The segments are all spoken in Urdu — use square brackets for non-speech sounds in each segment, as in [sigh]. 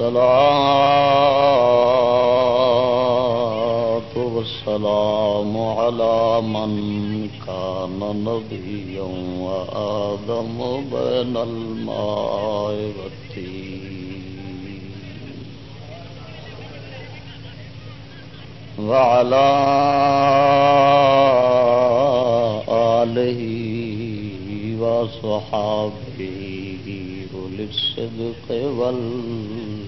الصلاة والسلام على من كان نبيا وآدم بين الماء والتين. وعلى آله وصحابه للصدق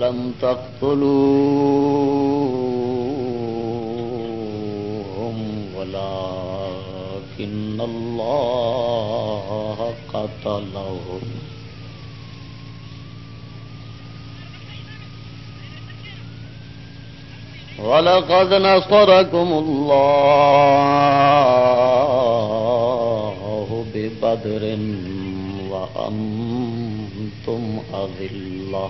ولم تقتلوهم ولكن الله قتلهم ولقد نصركم الله ببدر وأنتم أذلة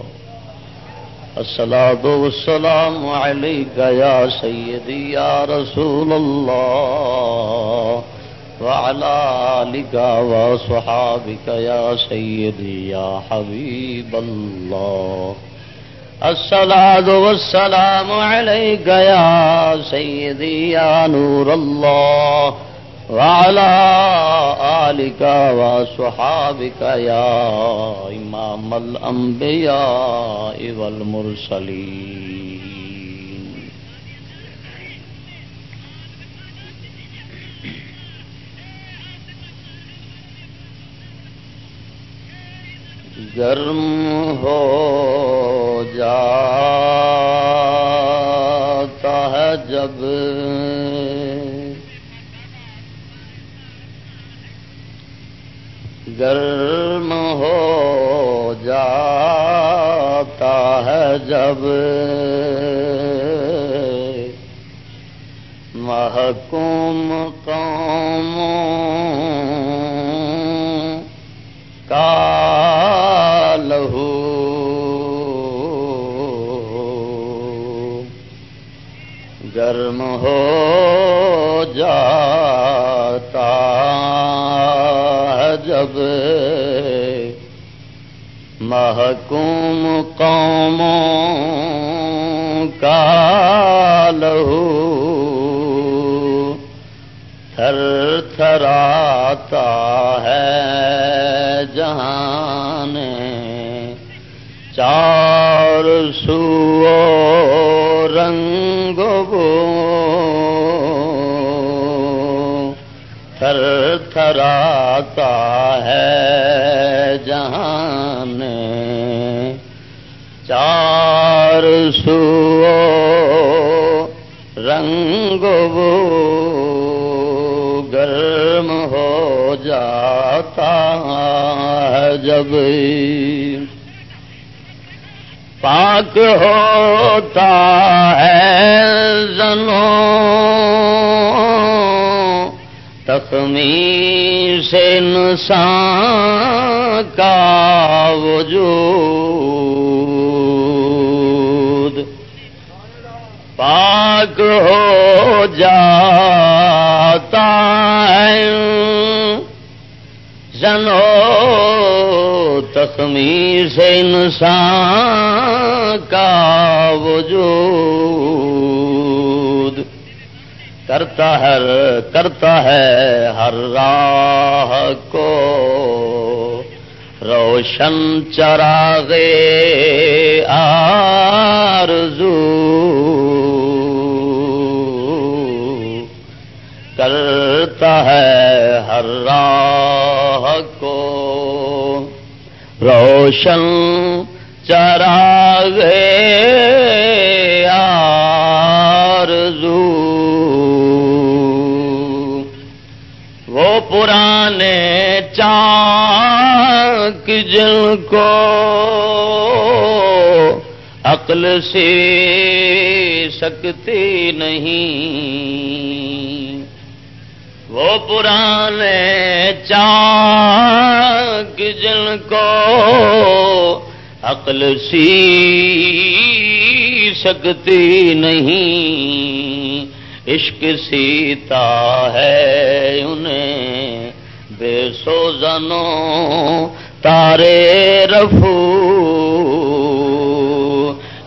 الصلاة والسلام عليك يا سيدي يا رسول الله وعلى آلك وصحابك يا سيدي يا حبيب الله. الصلاة والسلام عليك يا سيدي يا نور الله. وعلى آلك وصحابك يا إمام الأنبياء والمرسلين. گرم ہو جاتا ہے جب گرم ہو جاتا ہے جب محکوم قوم کا لہو گرم ہو جاتا جب محکوم قوموں کا لہو تھر تھراتا ہے جہان چار سو رنگ تھر تھراتا ہے جہان چار سو رنگ گرم ہو جاتا ہے جب پاک ہوتا ہے زنوں تخمی سے انسان کا وجود پاک ہو جاتا ہے۔ جنو تخمی سے انسان کا وجود۔ کرتا ہے کرتا ہے ہر راہ کو۔ روشن چراغے آرزو۔ کرتا ہے ہر راہ کو۔ روشن چراغے چاک جن کو عقل سے سکتی نہیں۔ وہ پرانے چاک جن کو عقل سی سکتی نہیں۔ عشق سیتا ہے انہیں بے سو زنوں تارے رفو،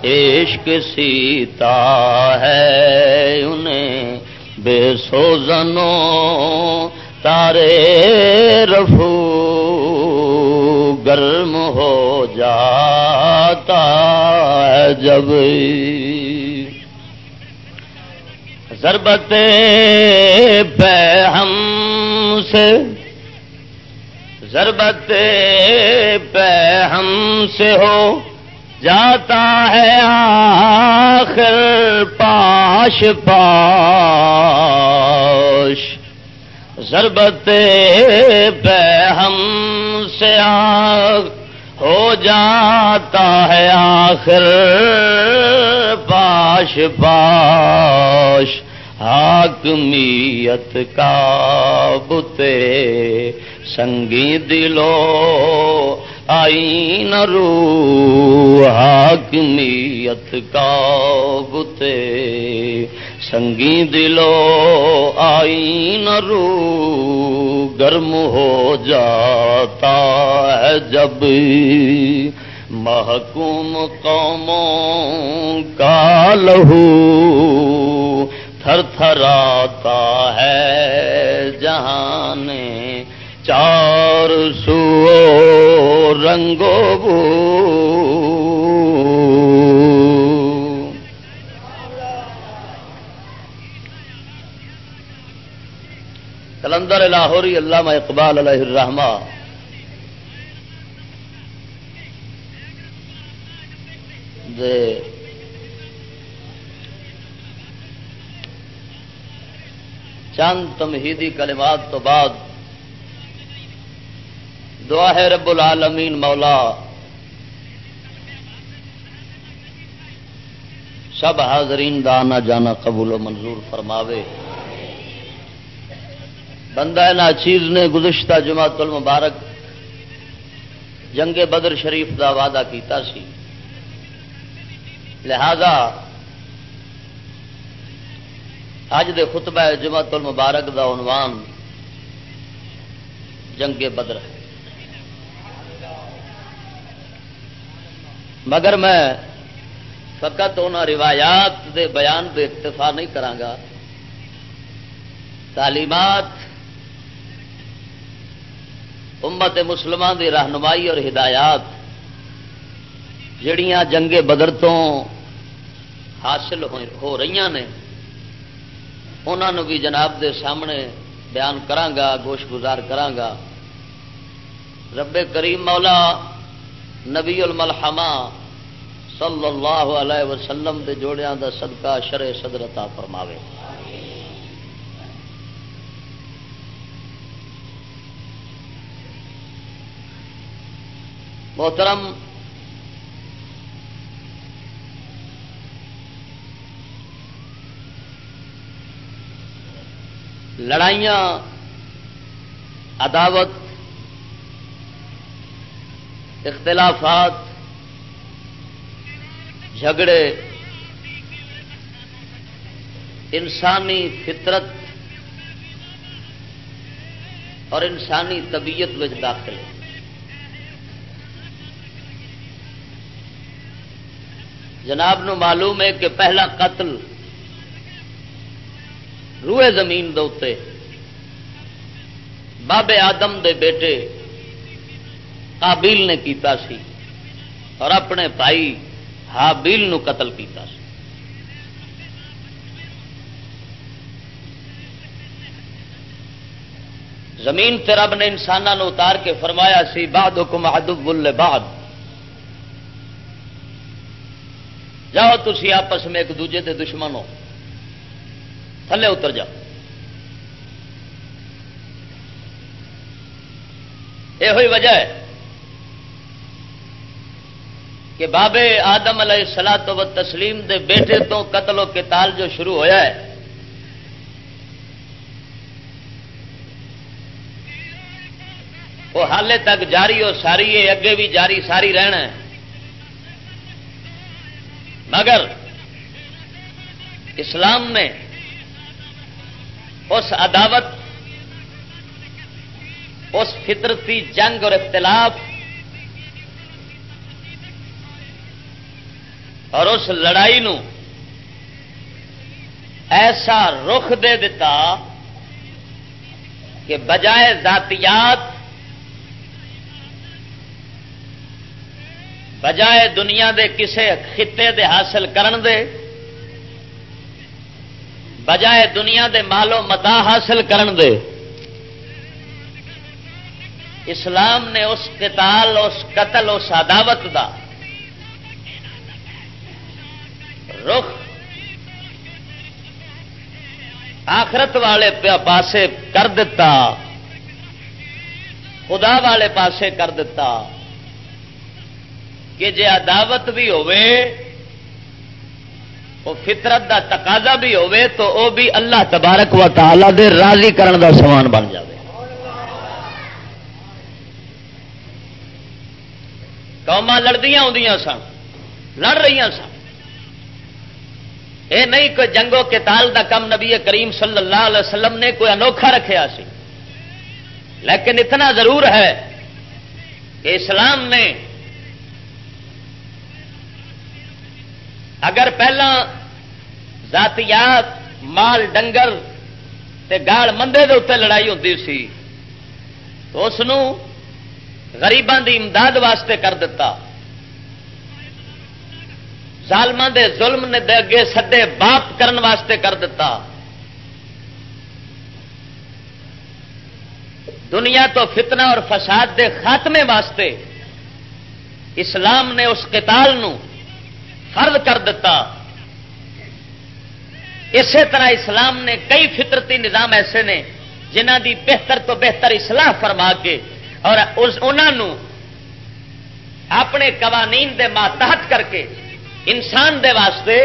عشق سیتا ہے انہیں بے سو زنوں تارے رفو، گرم ہو جاتا ہے جب ضربت پہ ہم سے ضربت پہ ہم سے ہو جاتا ہے آخر پاش پاش۔ ضربت پہ ہم سے ہو جاتا ہے آخر پاش پاش۔ حاکمیت کا بتے سنگی دلو آئی نرو حاکمیت کا بتے۔ سنگی دلو آئی نرو گرم ہو جاتا ہے جب۔ محکوم قوموں کا لہو تھر تھر آتا ہے جہان چار سو رنگو بو۔ کلندر لاہوری علامہ اقبال علیہ الرحمہ دے۔ چند تمہیدی کلمات تو بعد دعا ہے رب العالمین مولا سب حاضرین دا آنا جانا قبول و منظور فرماوے۔ بندہ نا چیز نے گزشتہ جماعت المبارک جنگ بدر شریف دا وعدہ کیتا سی۔ لہذا اج دے خطبہ جماعت المبارک دا عنوان جنگ بدر ہے۔ مگر میں فقط ان روایات دے بیان پہ اکتفا نہیں کرانگا۔ تعلیمات امت مسلمان دی رہنمائی اور ہدایات جڑیاں جنگے بدر تو حاصل ہو رہی نے انہوں بھی جناب دے سامنے بیان کرانگا گوش گزار کرانگا۔ رب کریم مولا نبی الملحمہ صلی اللہ علیہ وسلم دے جوڑیاں دا صدقہ شرع صدرتا فرماوے۔ محترم، لڑائیاں، عداوت اختلافات، جھگڑے، انسانی فطرت اور انسانی طبیعت میں داخل ہے۔ جناب، نو معلوم ہے کہ پہلا قتل روئے زمین دے بابے آدم دے بیٹے قابیل نے کیتا سی اور اپنے بھائی ہابیل نو قتل کیتا سی۔ زمین تے رب نے انسانوں اتار کے فرمایا سی بعد حکم ادب بعد جاؤ تھی آپس میں ایک دوجے کے دشمن ہو۔ تھلے اتر جاؤ۔ یہ وجہ ہے۔ کہ بابے آدم علیہ سلا تو تسلیم دے بیٹے تو قتل و کتال جو شروع ہویا ہے۔ وہ حالے تک جاری ہو ساری ہے، اگے بھی جاری ساری رہنا ہے۔ مگر اسلام نے اس عداوت، اس فطرتی جنگ اور اختلاف اور اس لڑائی نو ایسا رخ دے دیتا کہ بجائے ذاتیات، بجائے دنیا دے کسے خطے دے حاصل کرن دے، بجائے دنیا دے مالو متا حاصل کرن دے۔ اسلام نے اس قتال، اس قتل، اس عداوت دا رخ۔ آخرت والے پاسے کر دیتا خدا والے پاسے کر دیتا کہ جی عداوت بھی فطرت دا تقاضا بھی تو وہ بھی اللہ تبارک و تعالی دے راضی کرن دا سامان بن جائے قوما لڑدیا آدی سن، لڑ رہی سن۔ یہ نہیں کوئی جنگوں کے تال دا کم نبی کریم صلی اللہ علیہ وسلم نے کوئی انوکھا رکھا سی۔ لیکن اتنا ضرور ہے کہ اسلام نے اگر پہلا ذاتیات، مال، ڈنگر تے گال مندے دے اتنے لڑائی ہوتی سی، تو اس غریبان دی امداد واسطے کر دیتا ظالمان دے ظلم نے دے اگے سدے باپ کرن واسطے کر دیتا دنیا تو فتنہ اور فساد دے خاتمے واسطے اسلام نے اس قتال نو فرض کر دیتا اسی طرح اسلام نے کئی فطرتی نظام ایسے نے جنہ دی بہتر تو بہتر اصلاح فرما کے اور انہوں اپنے قوانین دے ماتحت کر کے انسان دے واسطے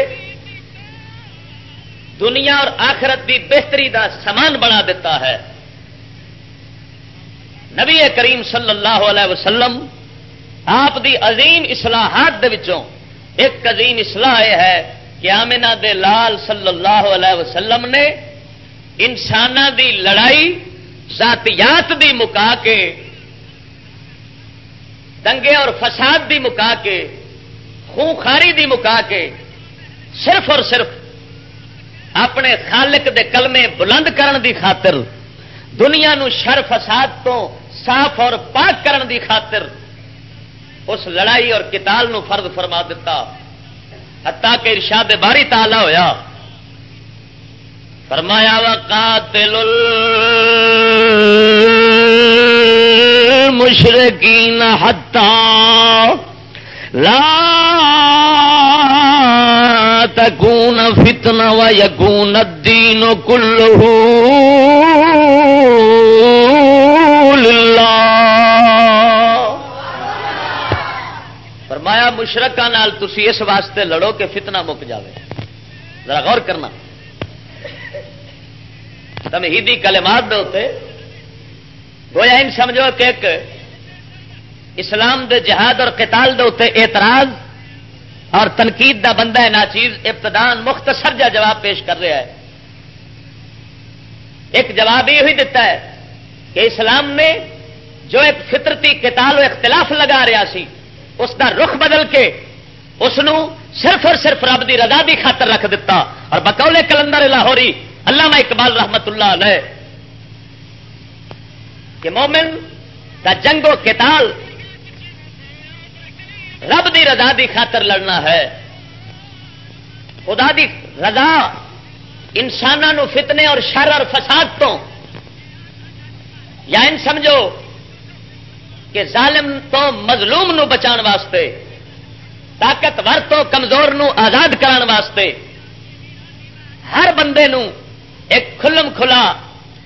دنیا اور آخرت دی بہتری دا سامان بنا دیتا ہے۔ نبی کریم صلی اللہ علیہ وسلم آپ دی عظیم اصلاحات دے وچوں ایک عظیم اصلاح یہ ہے کہ آمنا دے لال صلی اللہ علیہ وسلم نے انسان دی لڑائی، ذاتیات دی مکا کے، دنگے اور فساد دی مکا کے خاری دی مکا کے صرف اور صرف اپنے خالق دے کلمے بلند کرن دی خاطر، دنیا نو شر فساد تو صاف اور پاک کرن دی خاطر اس لڑائی اور کتال نو فرد فرما دیتا۔ حتا کہ ارشاد باری تالا ہویا۔ فرمایا وا قاتل المشرکین حتا لا تکون فتنہ و یکون الدین کلہ فرمایا مشرقہ نال تسی اس واسطے لڑو کہ فتنہ مک جاوے۔ ذرا غور کرنا۔ تمہیدی کلمات دے ہوتے گویا ان سمجھو کہ ایک اسلام دے جہاد اور قتال دے ہوتے اعتراض اور تنقید دا بندہ ہے، ناچیز، ابتدان، مختصر جا جواب پیش کر رہا ہے۔ ایک جواب یہ ہی دیتا ہے کہ اسلام نے جو ایک فطرتی قتال و اختلاف لگا رہا سی، اس کا رخ بدل کے اس صرف اور صرف رب کی رضا کی خاطر رکھ دیتا اور بکولے کلندر لاہوری، علامہ اقبال رحمت اللہ علیہ، کہ مومن کا جنگ و کتال رب دی رضا دی خاطر لڑنا ہے۔ خدا دی رضا انسانوں فتنے اور شر اور فساد تو۔ یا ان سمجھو کہ ظالم تو مظلوم نو بچان واسطے، طاقتور تو کمزور نو آزاد کران واسطے۔ ہر بندے نو ایک کھلم کھلا،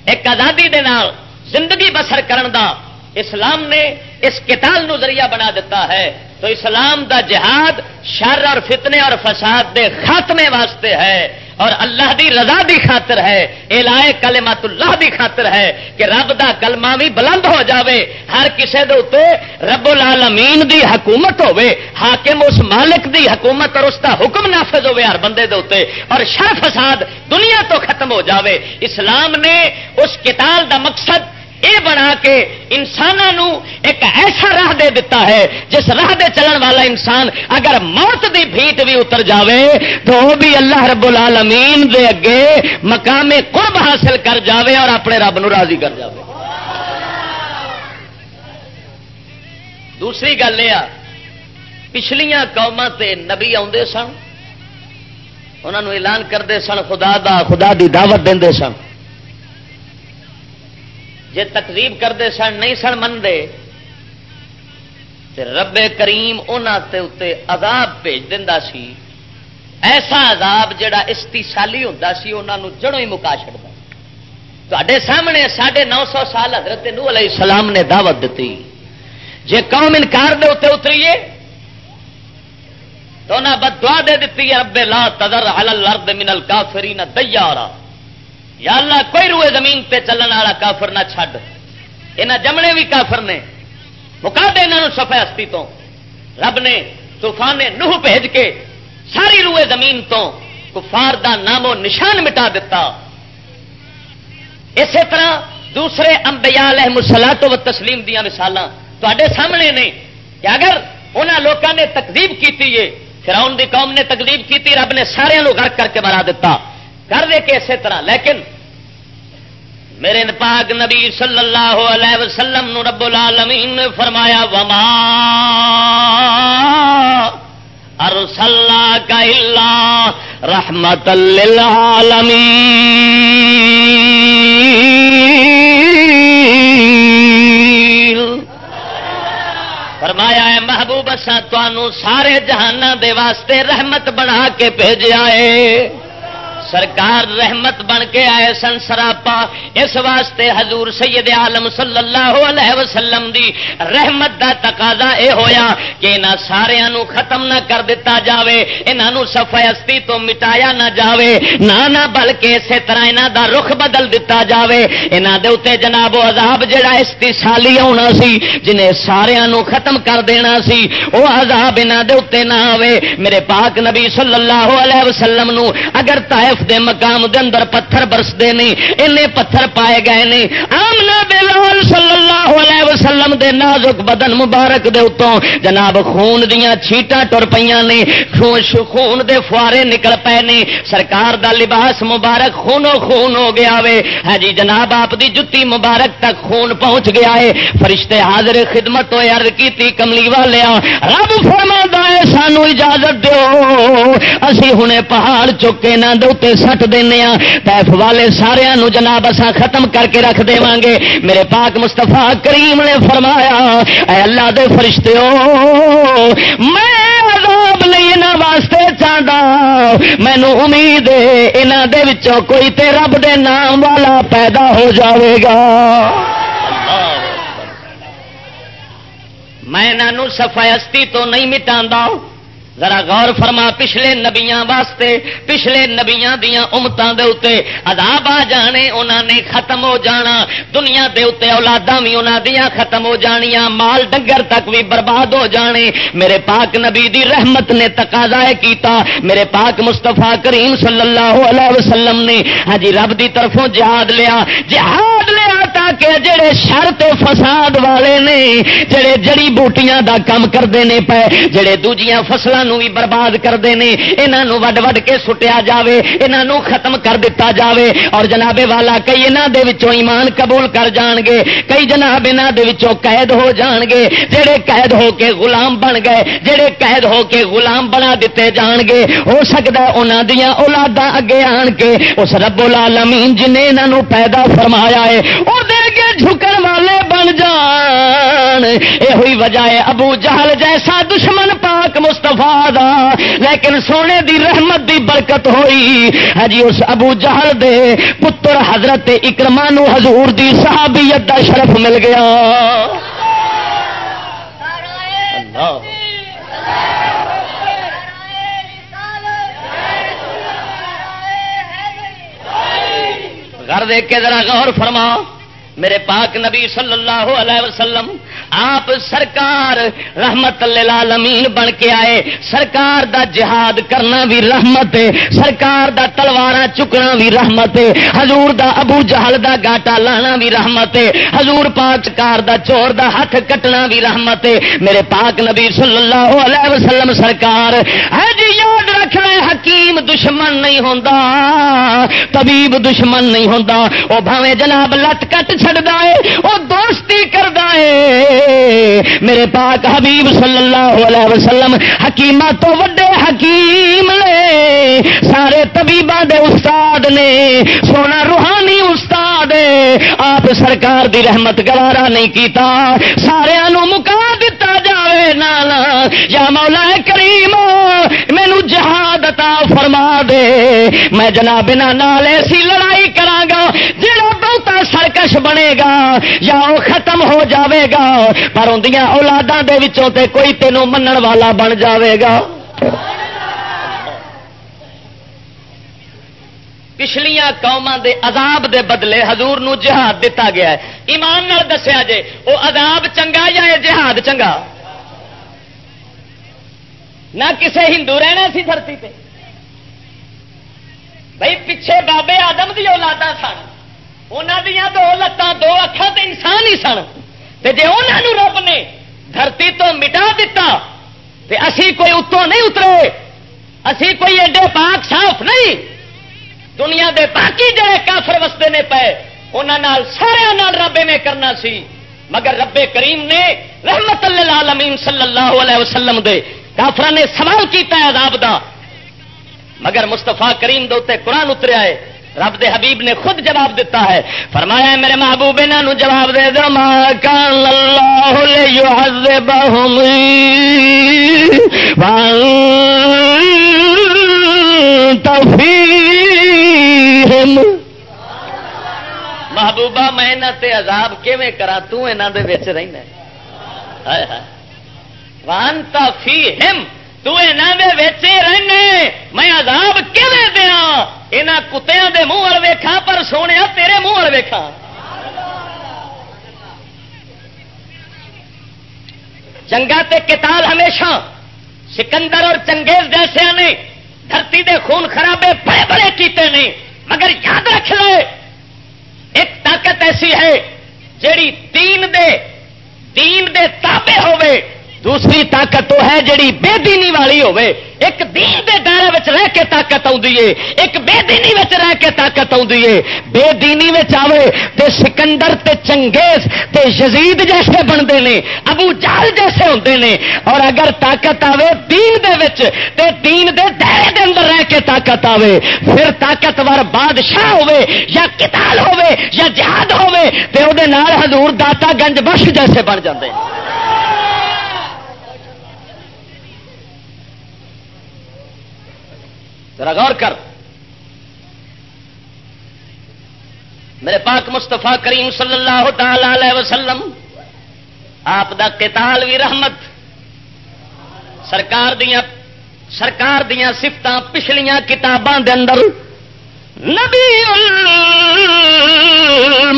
ایک آزادی دے نال زندگی بسر کرن دا اسلام نے اس کتال نو ذریعہ بنا دیتا ہے۔ تو اسلام دا جہاد شر اور فتنے اور فساد دے خاتمے واسطے ہے اور اللہ دی رضا دی خاطر ہے الائے کلمات اللہ دی خاطر ہے کہ رب دا کلمہ بھی بلند ہو جاوے۔ ہر کسے دے اتے رب العالمین دی حکومت ہوے حاکم اس مالک دی حکومت اور اس دا حکم نافذ ہوے ہر بندے دے اتے اور شر فساد دنیا تو ختم ہو جاوے۔ اسلام نے اس کتاب دا مقصد یہ بنا کے انسانوں ایک ایسا راہ دے دیتا ہے، جس راہ دے چلن والا انسان اگر موت دی بھیٹ بھی اتر جاوے، تو وہ بھی اللہ رب العالمین دے اگے مقام قرب حاصل کر جاوے اور اپنے رب نو راضی کر جاوے۔ دوسری گل یہ پچھلیاں قوما تے نبی آدھے سن انہوں اعلان کرتے سن، خدا دا، خدا دی دعوت دے سن۔ جے تقریب کرتے سن، نہیں سن منگے رب کریم تے عذاب بھیج دینا سی۔ ایسا عذاب جڑا استیسالی ہوتا سی انہوں جڑوں ہی مکا چڑتا تے سامنے ساڑھے نو سو سال حضرت نو علیہ السلام نے دعوت دیتی جے قوم انکار دے اتنے اتریے، تو انہیں بد دعا دے دیتی ہے رب لا تدر حل الارض من الکافرین دیارا۔ یا اللہ کوئی روئے زمین پہ چلن والا کافر نہ چھڈ۔ یہاں جمنے بھی کافر نے۔ مکا دے یہاں سفا ہستی تو رب نے طوفان نے نوح بھیج کے ساری روئے زمین تو کفار دا نام و نشان مٹا دیتا اسی طرح دوسرے امبیا علیہ مسلاط و تسلیم دیا مثال تے سامنے نے کہ اگر انہوں لوگوں نے تقریب کی فراؤن دی قوم نے تقریب کی رب نے سارے گرک کر کے مرا دیتا کر دے کے اسی طرح، لیکن میرے پاک نبی صلی اللہ علیہ وسلم نو رب العالمین نے فرمایا، وما ارسلنا کا اللہ رحمت للعالمین فرمایا ہے محبوب اسا تنوع سارے جہانوں دے واسطے رحمت بنا کے بھیجا ہے سرکار رحمت بن کے آئے سن سراپا۔ اس واسطے حضور سید عالم صلی اللہ علیہ وسلم دی رحمت دا تقاضا اے ہویا کہ انہاں سارے نو ختم نہ کر دیتا جاوے، انہاں نو صفائستی تو مٹایا نہ جاوے، نہ نہ بلکہ اسی طرح انہاں دا رخ بدل دیتا جاوے۔ انہاں دے اوتے جناب و عذاب جڑا استثالی ہونا سی، جنہیں سارے نو ختم کر دینا سی، او عذاب انہاں دے اوتے نہ آوے۔ میرے پاک نبی صلی اللہ علیہ وسلم نو اگر تائے طائف دے مقام دے اندر پتھر برستے نہیں این پتھر پائے گئے نہیں۔ آمنا بلال صلی اللہ علیہ وسلم دے نازک بدن مبارک دے اتوں جناب خون دیا چھیٹا ٹر پہ نے خون دے فوارے نکل پے نے سرکار دا لباس مبارک خونو خون ہو گیا وے۔ ہاں جی جناب آپ دی جتی مبارک تک خون پہنچ گیا ہے۔ فرشتے حاضر خدمت ہوئے، عرض کی کملی والیا رب فرما ہے، سانو اجازت دو اسی ہنے پہاڑ چکے نہ دے سٹ دینا پیف والے سارا جناب اصا ختم کر کے رکھ دے گے میرے پاک مستفا کریم نے فرمایا، اے اللہ دے فرشتے میں عذاب نہیں یہاں واسطے چاہتا مینو امید یہاں دے کوئی تے رب دے نام والا پیدا ہو جاوے گا۔ میں سفایستی تو نہیں مٹا ذرا غور فرما، پچھلے نبیاں واسطے، پچھلے نبیاں دیا امتوں کے اتنے عذاب آ جانے انہوں نے ختم ہو جانا، دنیا دے اتنے اولادا بھی انہوں دیا ختم ہو جانیاں، مال ڈنگر تک بھی برباد ہو جانے۔ میرے پاک نبی دی رحمت نے تقاضا کیتا۔ میرے پاک مستفا کریم صلی اللہ علیہ وسلم نے ہاں جی رب دی طرفوں جہاد لیا۔ جہاد لیا تاکہ جڑے شرط فساد والے نے، جڑے جڑی بوٹیاں دا کم کرتے ہیں پے، جڑے دوجیاں فصلوں بھی برباد کرتے ہیں یہاں وڈ وڈ کے سٹیا جائے یہاں ختم کر دیتا جاوے۔ اور جناب والا کئی یہاں ایمان قبول کر جان گے، کئی جناب یہاں قید ہو جان گے جہے قید ہو کے غلام بن گئے جہے قید ہو کے غلام بنا دیتے جان گے۔ ہو سکتا انہوں دیا اولادا اگے آن کے، اس رب العالمین جن یہاں پیدا فرمایا ہے وہ اگے جھکن والے بن جان۔ یہ وجہ ہے ابو جہل جیسا دشمن پاک مستفا دا۔ لیکن سونے دی رحمت دی برکت ہوئی۔ ہاں جی اس ابو جہل دے پتر حضرت اکرمانو حضور دی صحابیت دا شرف مل گیا۔ اللہ۔ گھر دیکھ کے ذرا غور فرما۔ میرے پاک نبی صلی اللہ علیہ وسلم، آپ سرکار رحمت للعالمین بن کے آئے۔ سرکار دا جہاد کرنا بھی رحمت ہے، سرکار دا تلوار چکنا بھی رحمت ہے۔ حضور دا ابو جہل دا گاٹا لانا بھی رحمت ہے۔ حضور پاک کار دا چور دا ہاتھ کٹنا بھی رحمت ہے۔ میرے پاک نبی صلی اللہ علیہ وسلم، سرکار ہے جی یاد رکھنا حکیم دشمن نہیں ہوتا طبیب دشمن نہیں ہوتا وہ بھاوے جناب لٹ کٹ چڑھتا ہے، وہ دوستی کرتا ہے۔ میرے پاک حبیب صلی اللہ علیہ وسلم حکیم تو وڈے حکیم نے، سارے طبیبا دے استاد نے، سونا روحانی استاد آپ سرکار دی رحمت گوارا نہیں کیتا سارے مکا دتا جائے نالا یا مولا کریم، مینو جہاد عطا فرما دے۔ میں جناب نال ایسی لڑائی کرا گا جڑا بہتا سرکش بنے گا یا وہ ختم ہو جاوے گا، پر اندیاں اولاداں دے وچوں تے کوئی تینوں منن والا بن جاوے گا۔ پچھلیاں قوما دے عذاب دے بدلے حضور نو جہاد دتا گیا ہے۔ ایمان نال دسیا جے وہ عذاب چنگا یا جہاد چنگا؟ نہ کسے ہندو رہنا سی دھرتی پہ۔ بھائی پیچھے بابے آدم دی اولادا سن۔ انہوں دیا دو لتان دو اکھا تو انسان ہی سن۔ تے جے انہوں رب نے دھرتی تو مٹا دیتا تے اسی کوئی اتوں نہیں اترے۔ اسی کوئی ایڈے پاک صاف نہیں۔ دنیا دے باقی جڑے کافر وستے نے پے انہوں سارے رب میں کرنا سی۔ مگر رب کریم نے رحمت اللہ عالمین صلی اللہ علیہ وسلم دے کافر نے سوال کیتا ہے عذاب دا۔ مگر مستفا کریم دے قرآن اتریا ہے رب دے حبیب نے خود جواب دیتا ہے۔ فرمایا میرے محبوب نو جواب دے دو۔ ما کان اللہ لیعذبہم۔ تفیہم محبوبہ، میں انہاں تے عذاب کیویں کراں؟ تو انہاں دے وچ رہنا ہائے ہائے۔ وان تفیہم تو رہنے۔ میں عذاب کیویں دیاں؟ انہاں کتےاں دے منہ ول ویکھاں، پر سونیا تیرے منہ ول ویکھاں۔ جنگا تے کتال ہمیشہ سکندر اور چنگیز جیسے نے، دھرتی دے خون خرابے بڑے بڑے کیتے نہیں مگر یاد رکھ لے، ایک طاقت ایسی ہے جیڑی دین دے دین دے تابے ہوئے دوسری طاقت وہ ہے جڑی بے دینی والی ہوے ایک دین دے دائرے وچ رہ کے طاقت آئی ہے۔ ایک بے دینی وچ رہ کے طاقت آئی ہے۔ بے دینی وچ آوے تے سکندر تے چنگیز تے یزید جیسے بنتے ہیں، ابو جال جیسے ہوتے ہیں۔ اور اگر طاقت آوے دین دے وچ، تے دین دے دائرے دے اندر رہ کے طاقت آوے۔ پھر طاقتور بادشاہ ہوے یا کتال ہوے یا جہاد ہوے تے او دے نال حضور داتا گنج بخش جیسے بن جاندے ہیں۔ ذرا غور کر۔ میرے پاک مستفا کریم صلی اللہ تعالی علیہ وسلم، آپ دا قتال بھی رحمت۔ سرکار دیا سرکار دیا سفت پچھلیاں کتاباں دے اندر نبی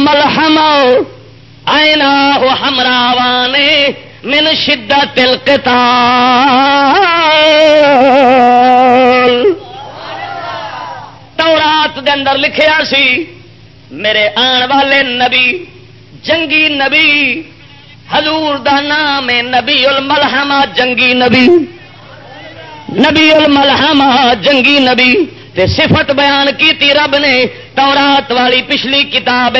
ملحم آئنا وہ ہمراوانے من شدت القتال۔ تورات دے اندر لکھیا سی، میرے آن والے نبی، جنگی نبی، حضور دا نام نبی الملحمہ جنگی نبی۔ نبی الملحمہ جنگی نبی۔ تے صفت بیان کیتی رب نے تورات والی پچھلی کتاب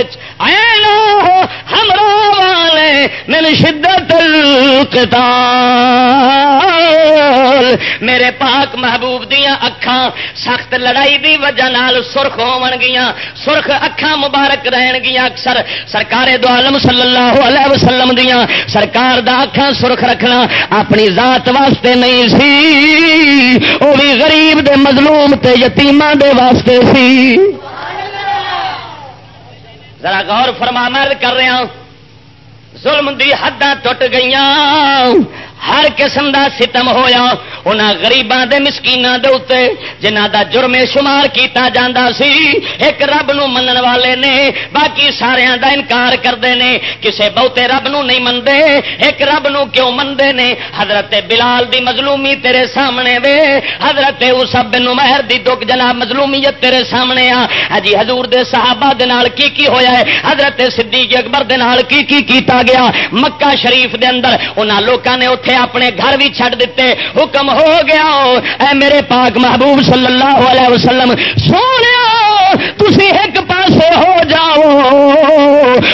ہمرا والے، میری شدت میرے پاک محبوب دیا اکھان سخت لڑائی دی وجہ نال سرخ ہو سرخ اکھان مبارک رہن گیا اکثر۔ سرکار دو عالم صلی اللہ علیہ وسلم دیا سرکار دا اکھان سرخ رکھنا اپنی ذات واسطے نہیں سی وہ بھی غریب دے مظلوم تے یتیماں دے واسطے سی۔ ذرا غور فرما مرد کر رہا ظلم دی حداں ٹوٹ گئیاں۔ ہر قسم دا ستم ہویا، انہاں غریباں دے مسکیناں دے اوتے جنہاں دا جرم شمار کیتا جاندا سی، ایک رب نو منن والے نے باقی ساریاں دا انکار کردے نے۔ کسے بہتے رب نو نہیں مندے ایک رب نو کیوں مندے نے؟ حضرت بلال دی مظلومی تیرے سامنے وے۔ حضرت اسب بن عمر دی دکھ جناب مظلومیت تیرے سامنے آ۔ ہجی حضور دے صحابہ دے نال کی کی ہویا ہے؟ حضرت صدیق اکبر دے نال کی کی کیتا گیا؟ مکہ شریف دے اندر، انہاں لوکاں نے اوتھے اپنے گھر بھی چھڈ دیتے، حکم ہو گیا، اے میرے پاک محبوب صلی اللہ علیہ وسلم، سونے تھی ایک پاسے ہو جاؤ،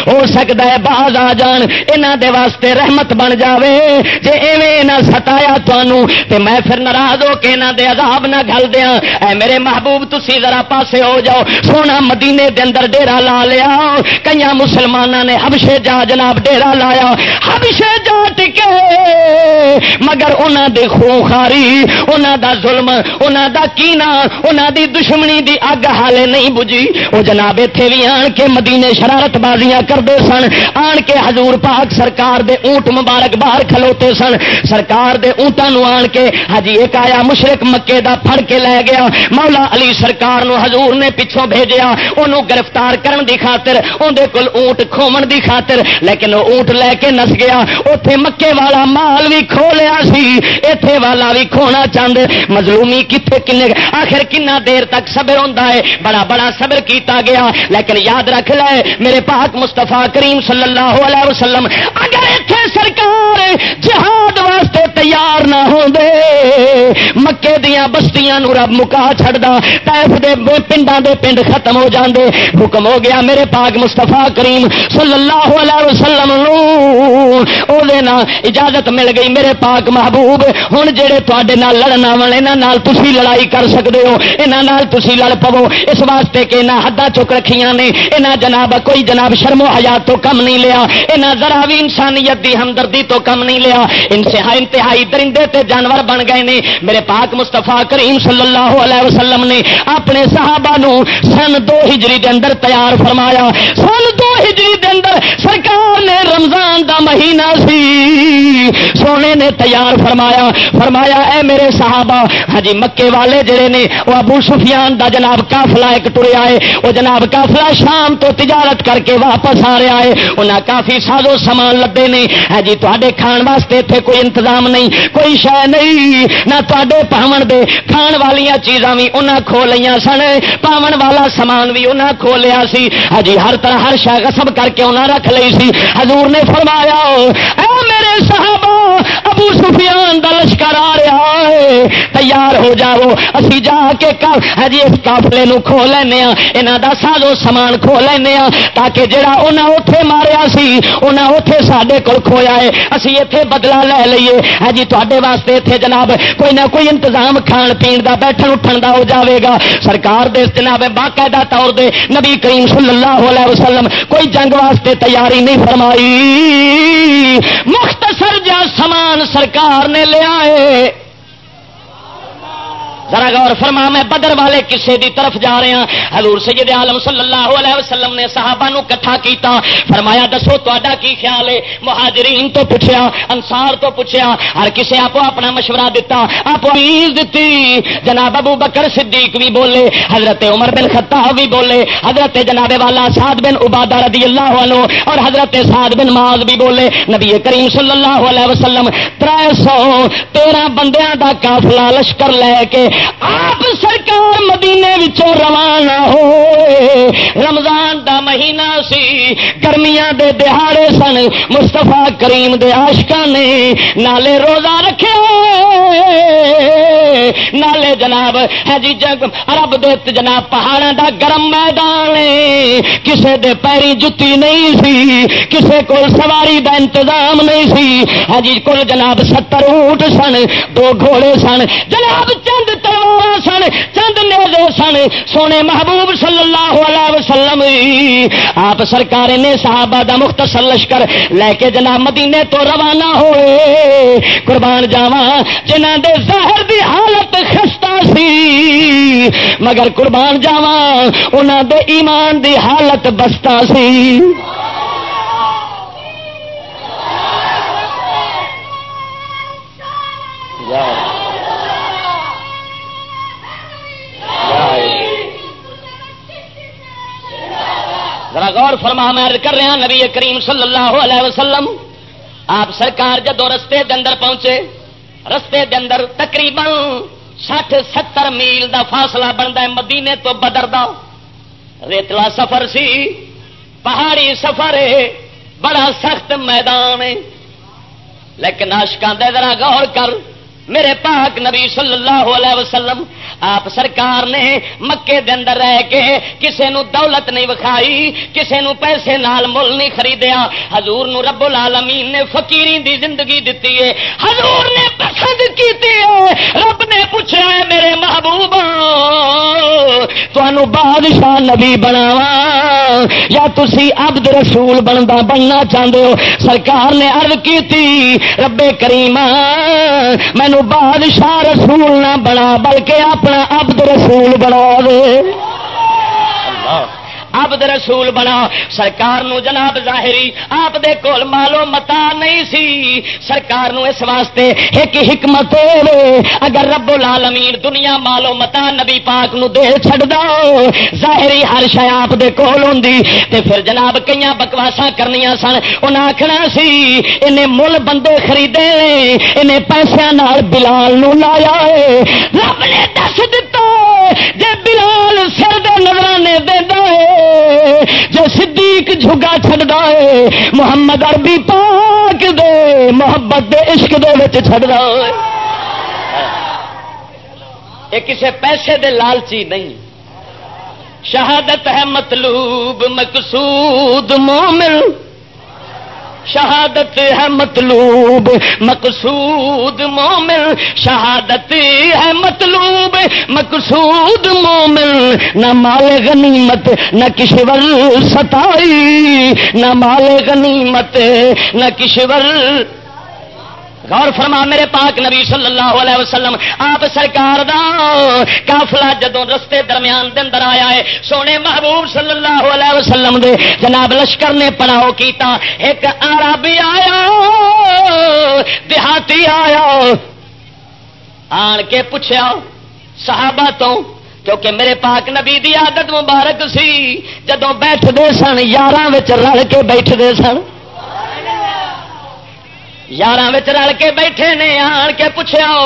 ہو سکتا ہے باز آ جان یہاں دے واسطے رحمت بن جاوے۔ جے ایویں نہ ستایا تمہوں تے میں پھر ناراض ہو کے یہاں دے عذاب نہ گل دیا اے میرے محبوب، تسی ذرا پاسے ہو جاؤ۔ سونا مدینے دے اندر ڈیرا لا لیا۔ کئی مسلمانوں نے حبشے جا جناب ڈیرا لایا۔ حبشے جا ٹکے، مگر انہوں دے خوخاری انہوں دا ظلم انہوں دا کینا انہوں دی دشمنی دی اگ حالے نہیں بجھی۔ وہ جناب اتنے بھی آن کے مدینے شرارت بازیاں کرتے سن، آن کے حضور پاک سرکار دے اونٹ مبارک باہر کھلوتے سن۔ سرکار دے اونٹوں آن کے ہجی ایک آیا مشرق مکے دا پھڑ کے لے گیا۔ مولا علی سرکار نو حضور نے پچھوں بھیجیا۔ انہوں گرفتار کرن دی خاطر اندر کول اونٹ کھومن دی خاطر، لیکن وہ اونٹ لے کے نس گیا۔ اتے مکے والا مال بھی کھو لیا سی اتے والا بھی کھونا چاہتے مظلومی کتنے کن آخر کنا دیر تک صبر ہوتا ہے؟ بڑا بڑا صبر کیتا گیا، لیکن یاد رکھ لے، میرے پاک مستفا کریم صلی اللہ علیہ وسلم، اگر اتنے سرکار جہاد واسطے تیار نہ ہو دے مکے دیا بستیاں نو رب مکا چڑھتا پیف دے پنڈا دے پنڈ ختم ہو جاندے، حکم ہو گیا میرے پاک مستفا کریم صلی اللہ علیہ وسلم نا اجازت مل گئی میرے پاک محبوب ہوں جہے تے لڑنا والے یہاں تھی لڑائی کر سکتے ہو یہاں تھی لڑ پو، اس واسطے کہ یہاں حداں چک رکھیاں نے۔ یہاں جناب کوئی جناب شرم و حیات تو کم نہیں لیا۔ یہاں ذرا بھی انسانیت کی ہمدردی تو کم نہیں لیا۔ انتہائی انتہائی درندے تے جانور بن گئے نے۔ میرے پاک مستفا کریم صلی اللہ علیہ وسلم نے اپنے صحابہ نو سن دو ہجری دے اندر تیار فرمایا۔ سن دو ہجری دے اندر سرکار نے رمضان دا مہینہ سی۔ سونے نے تیار فرمایا۔ فرمایا، اے میرے صحابہ ہجی مکے والے جڑے نے، وہ ابو سفیان دا جناب کافلا ایک ٹریا ہے وہ جناب کافلا شام تو تجارت کر کے واپس آ رہا ہے انہیں کافی سازو سامان لدے نے۔ ہاں جی تے کھان واسطے اتنے کوئی انتظام نہیں، کوئی شہ نہیں۔ نہ تے پاون دے، کھان والیا چیزاں بھی انہیں کھو لیا سن۔ پاون والا سامان بھی انہیں کھو لیا سی۔ ہجی ہر طرح ہر شہ سب کر کے انہیں رکھ لی سی۔ حضور نے فرمایا، اے میرے صحابہ، ابو سفیان دا لشکر آ رہا ہے۔ تیار ہو جاؤ، اسی جا کے ہجی ہاں اس کافلے نو کھو لینا یہاں دا سازو سامان کھو لینا تاکہ جڑا انہیں اتے ماریا سی انہیں اتے سڈے کول کھویا ہے۔ اسی اتے بدلا لے لیے ہجی ہاں تے واسطے اتنے جناب کوئی نہ کوئی انتظام کھان پین دا، بیٹھن اٹھن دا ہو جاوے گا۔ سرکار دے جناب باقاعدہ طور دے نبی کریم صلی اللہ علیہ وسلم کوئی جنگ واسطے تیاری نہیں فرمائی۔ مختصر جا سامان سرکار نے لیا ہے۔ ذرا غور فرما، میں بدر والے کسے دی طرف جا رہے ہیں حضور سید عالم صلی اللہ علیہ وسلم نے صحابہ نو کٹھا کیتا۔ فرمایا، دسو تا کی خیال ہے؟ مہاجرین تو پوچھا انسار تو پوچھا ہر کسے آپ اپنا مشورہ دیتا آپ عید دیتی جناب ابو بکر صدیق بھی بولے، حضرت عمر بن خطاب بھی بولے، حضرت جناب والا سعد بن عبادہ رضی اللہ عنہ، اور حضرت سعد بن معاذ بھی بولے۔ نبی کریم صلی اللہ علیہ وسلم تر سو تیرہ بندیاں دا کافلا لشکر لے کے آپ سرکار مدینے روانہ ہو رمضان دا مہینہ سی، گرمیاں دے دہاڑے سن۔ مستفا کریم دے آشکا نے نالے روزہ رکھے۔ نالے جناب، ہے جی جگ رب دت جناب پہاڑوں دا گرم میدان کسے دے پیری جتی نہیں سی، کسے کو سواری دا انتظام نہیں سی۔ ہے جی کل جناب ستر اونٹ سن، دو گھوڑے سن۔ جناب، چند تلوار سن، چند نیزے سن، سونے محبوب صلی اللہ علیہ وسلم آپ سرکار نے صحابہ دا مختصر لشکر لے کے جناب مدینے تو روانہ ہوئے۔ قربان جاوا جنہ دے ظاہر دی حالت خستہ سی۔ مگر قربان جاوا انہوں دے ایمان دی حالت بستا سی۔ ذرا غور فرما، میں کر رہا نبی کریم صلی اللہ علیہ وسلم، آپ سرکار جدو رستے دے اندر پہنچے، رستے دے اندر تقریباً سٹھ ستر میل دا فاصلہ بنتا ہے، مدینے تو بدر دا۔ ریتلا سفر سی، پہاڑی سفر ہے، بڑا سخت میدان ہے۔ لیکن آشکان دے ذرا غور کر۔ میرے پاک نبی صلی اللہ علیہ وسلم، آپ سرکار نے مکے دے اندر رہ کے کسے نو دولت نہیں وکھائی، کسے نو پیسے نال مل نہیں خریدیا۔ حضور نو رب العالمین نے فقیری دی زندگی دیتی ہے۔ حضور نے پسند کیتی ہے۔ رب نے پوچھا ہے، میرے محبوب تو بادشاہ نبی بناوا یا تسی عبد رسول بنتا بننا چاہتے ہو؟ سرکار نے عرض کی ربے کریم مینو بادشاہ رسول نہ بنا بلکہ اپنا عبد رسول بنا دے۔ عبد رسول بنا سرکار نو جناب ظاہری آپ دے کول مالو متا نہیں سی سرکار نو اس واسطے ایک حکمت اگر رب العالمین دنیا مالو متا نبی پاک نو دے چھڑ دو ظاہری ہر شے آپ دے کول ہوندی تے پھر جناب کئی بکواساں کرنیاں سن انہاں آکھنا سی انہیں مل بندے خریدے انہیں پیسے نال بلال نو لایا ہے رب نے دس دتا جے بلال سر دے نظرانے دیندا ہے جو صدیق جھگا چھڑا ہے محمد عربی پاک دے، محبت دے، عشق دے وچ چھڑا ہے یہ کسے پیسے دے لالچی نہیں۔ شہادت ہے مطلوب، مقصود، مومن۔ شہادت ہے مطلوب، مقصود مومن، شہادت ہے مطلوب، مقصود مومن، نہ مال غنیمت، نہ کشور ستائی، نہ مال غنیمت، نہ کشور غور فرما میرے پاک نبی صلی اللہ علیہ وسلم، آپ سرکار دا کافلا جدو رستے درمیان دن در آیا ہے، سونے محبوب صلی اللہ علیہ وسلم دے جناب لشکر نے پڑاؤ کیتا، ایک عربی آیا، دیہاتی آیا، آن کے پوچھا صحابہ تو، کیونکہ میرے پاک نبی دی عادت مبارک سی جدو بیٹھتے سن یار رل کے بیٹھتے سن یار رل کے بیٹھے نے، آن کے پوچھا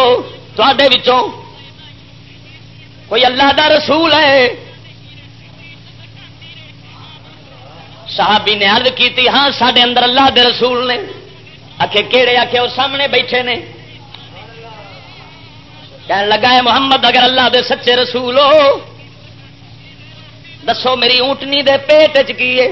وچوں کوئی اللہ دا رسول ہے؟ صحابی نے عرض کی ہاں سڈے اندر اللہ دے رسول نے۔ آخے کہڑے آخے وہ سامنے بیٹھے نے۔ کہنے لگا ہے محمد، اگر اللہ دے سچے رسول ہو، دسو میری اونٹنی دے پیٹ چیے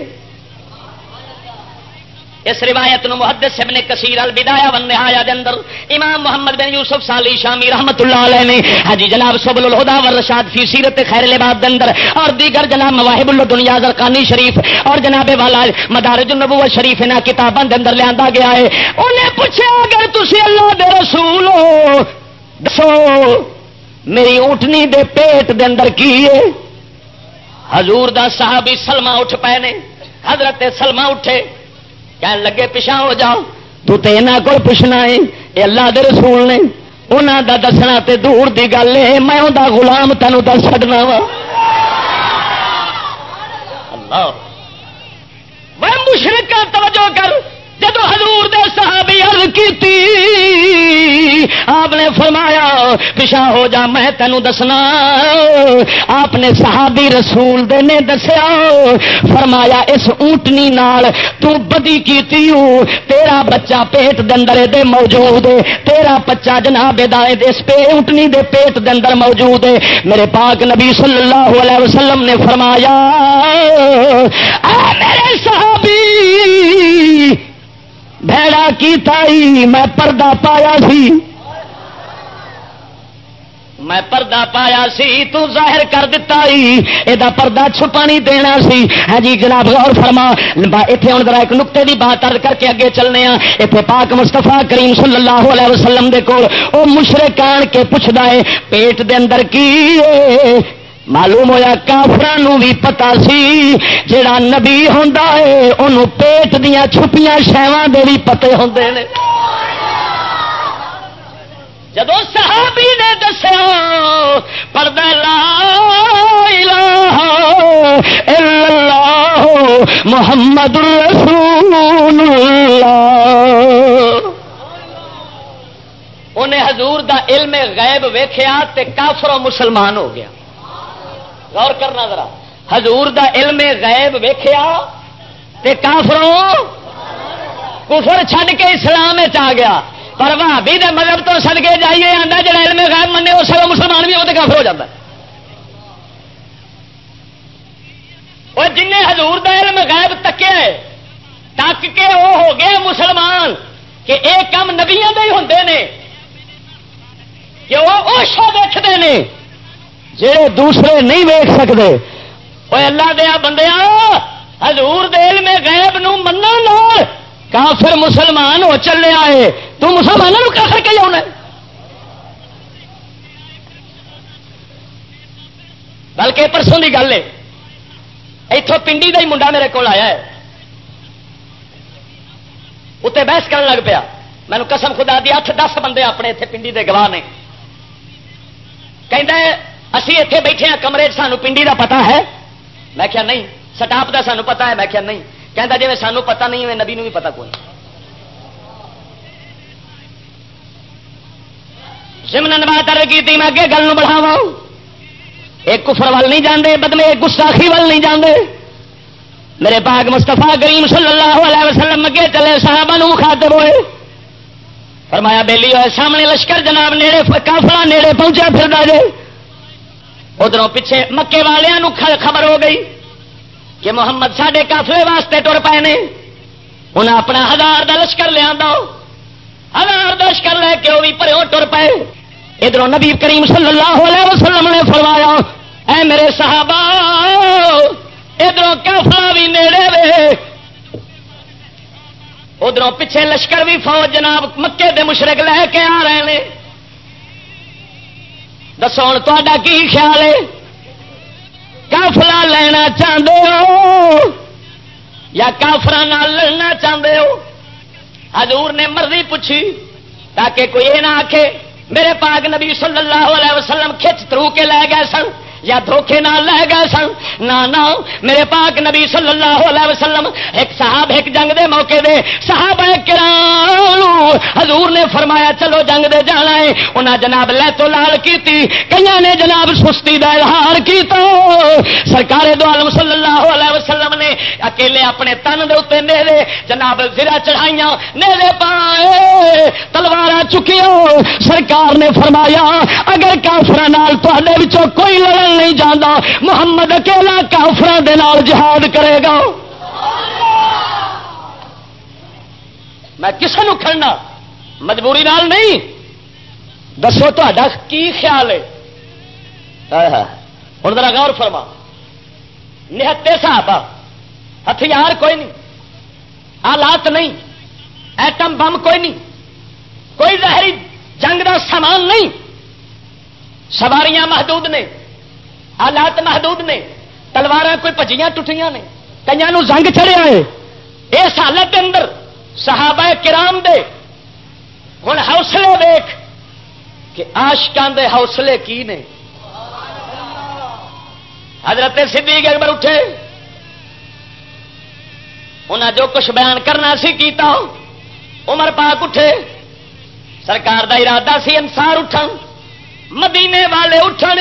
اس روایت نو محدث ابن کثیر البدایا ون نہایا دے اندر امام محمد بن یوسف سالی شامی رحمت اللہ علیہ نے حجی جناب سبل الہدا والرشاد فی سیرت خیر العباد دے اندر، اور دیگر جناب مواہب الدنیا زرقانی شریف اور جناب والا مدارج النبوت شریف نہ کتاباں دے اندر لاندا گیا ہے۔ انہیں پوچھا، اگر تسی اللہ دے رسول ہو، دسو میری اونٹنی دے پیٹ دے اندر کی ہے؟ حضور دا صحابی سلمہ اٹھ پے نے، حضرت سلمہ اٹھے۔ کہنے لگے پیچھا ہو جاؤ۔ تو تے انہاں کول پوچھنا ہے یہ اللہ دے رسول نے انہاں دا دسنا تے دور دی گل ہے، میں اوندا غلام تانوں دس چھڈنا وا۔ اللہ۔ میں مشرق توجہ کر جب جب حضور دے صحابی عرض کیتی، آپ نے فرمایا پچھا ہو جا، میں تینوں دسنا۔ آپ نے صحابی رسول دے نے دسیا، فرمایا، اس اونٹنی نال تو بدی کیتی ہوں تیرا بچہ پیٹ دندر دے موجود ہے، تیرا بچہ جناب دائے اس پہ اونٹنی دے پیٹ دے اندر موجود ہے۔ میرے پاک نبی صلی اللہ علیہ وسلم نے فرمایا، اے میرے صحابی بھڑا کی تائی میں پردہ پایا سی۔ میں پردہ پایا سی، تو ظاہر کر دیتا ہی۔ یہ پردہ چھپا نہیں دینا سی۔ ہاں جی جناب غور فرما۔ اتنے ہوں ذرا ایک نقطے کی بات ارد کر کے اگے چلنے ہاں۔ اتنے پاک مستفا کریم صلی اللہ علیہ وسلم دے کول، او مشرق آن کے پوچھتا ہے، پیٹ دے اندر کی معلوم ہوا کافر بھی پتا سی جڑا نبی ہوں انہوں پیٹ دیا چھپیاں شہواں دے بھی پتے ہوں نے۔ جب صحابی نے دسیا پردہ لا الہ الا اللہ محمد رسول اللہ۔ انہیں حضور دا علم غیب ویخیا تے کافر و مسلمان ہو گیا۔ غور کرنا ذرا۔ حضور دا علم غیب ویخیا تے کافروں کفر چھڈ کے اسلام آ گیا۔ پر بھابی دے مذہب تو سد کے جائیے آتا جا علم غیب منے وہ سب مسلمان بھی وہ کافر ہو جاتا وہ جن حضور دا علم غیب تکے تک کے وہ ہو گیا مسلمان کہ یہ کام نبیا ہی ہوں نے، کہ وہ اوشا دیکھتے ہیں جہے دوسرے نہیں ویک سکتے وہ اللہ دیا بندیا حضور دے علم غیب نو منع کافر مسلمان ہو چلے آئے۔ تو مسلمانوں کافر کے آنا بلکہ پرسوں کی گل ہے۔ اتوں پنڈی کا ہی منڈا میرے کو آیا ہے۔ اتنے بحث کرنے لگ پیا۔ مینو قسم خدا دی اٹھ دس بندے اپنے اتنے پنڈی دے گواہ نے۔ کہ اسی اتنے بیٹھے ہیں، کمرے سانو پنڈی دا پتا ہے؟ میں کیا نہیں، سٹاپ دا سانو پتا ہے، میں کیا نہیں۔ کہتا جی سانو پتا نہیں ہے نبی بھی پتا کوئی سمن بات کی میں اگے گل بڑھاوا ایک کفر وال نہیں جانے بدمے گستاخی وال نہیں جانے میرے پاک مستفا کریم صلی اللہ علیہ وسلم اگے چلے، صحابہ مخاطب ہوئے۔ فرمایا، بیلی ہوئے سامنے لشکر جناب نیڑے کافلا نیڑے پہنچا پھر دے ادھر پیچھے مکے والوں خبر ہو گئی کہ محمد سڈے کافلے واسطے ٹر پائے نے۔ انہیں اپنا ہزار کا لشکر لیا ہزار لشکر لے کے وہ بھی پرو ٹر پائے۔ ادھر نبی کریم صلی اللہ علیہ وسلم نے فرمایا، اے میرے صحابہ ادھر کافلا بھی نیڑے وے۔ ادھر پیچھے لشکر بھی فوج جناب مکے دے مشرق لے کے آ رہے ہیں دسو ہوں تا کی خیال ہے کافلا لینا چاہتے ہو یا کافر لڑنا چاہتے ہو حضور نے مرضی پوچھی تاکہ کوئی یہ نہ آکھے میرے پاک نبی صلی اللہ علیہ وسلم کھچ ترو کے لے گئے سن یا دھوکے نہ لے گئے سن۔ نہ میرے پاک نبی صلی اللہ علیہ وسلم ایک صاحب ایک جنگ دے موقع دے صاحب حضور نے فرمایا، چلو جنگ دے جانا ہے۔ انہیں جناب لے تو لال کی کئی نے جناب سستی کا اظہار کیا سرکار دو عالم صلی اللہ علیہ وسلم نے اکیلے اپنے تن دے اتنے نیلے، جناب زرا چڑھائیاں، نیلے پائے تلوار چکی سرکار نے فرمایا، اگر کافر کوئی لڑن نہیں جانا، محمد اکیلا کافر جہاد کرے گا۔ میں کسی نو کھڑنا؟ مجبوری نال نہیں۔ دسو تا کی خیال ہے؟ ہوں ذرا غور فرما۔ نہتے صاحب ہتھیار کوئی نہیں۔ آلات نہیں۔ ایٹم بم کوئی نہیں۔ کوئی زہری جنگ کا سامان نہیں۔ سواریاں محدود نے۔ آلات محدود نے تلوار کوئی پجیاں ٹوٹیاں نے کئی زنگ چڑھیا ہے۔ اس حالت کے اندر صحابہ کرام دے ہوں حوصلے دیکھ کہ آشکان دے حوصلے کی نے۔ حضرت صدیق اکبر اٹھے۔ انہیں جو کچھ بیان کرنا سی کیتا، عمر پاک اٹھے۔ سرکار دا ارادہ سی انسار اٹھن، مدینے والے اٹھن۔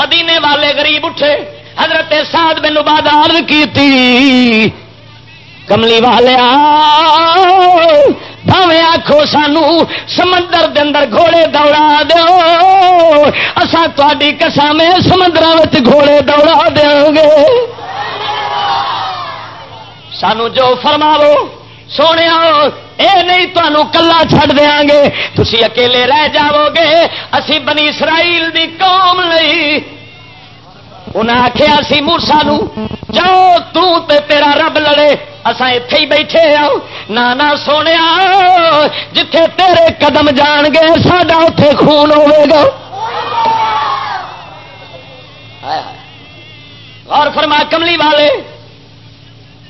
مدینے والے غریب اٹھے، حضرت سعد بن عبادہ کی تھی کملی والے بھاوے آخو سانو، سمندر دے اندر گھوڑے دوڑا دو اسا تاری کسا سمندر گھوڑے دوڑا دیا گے۔ سانو جو فرماو سونے اے نہیں تمہوں کلا چھڈ دیا گے تھی اکیلے رہ جاؤ گے اسی بنی اسرائیل دی قوم لئی۔ انہیں آخیا سی مورسا جاؤ تے تیرا رب لڑے۔ اصا اتے ہی بیٹھے ہاں۔ آؤ نہ سونے جتھے تیرے قدم جان گے ساڈا اتے خون ہوے گا۔ اور فرما، کملی والے،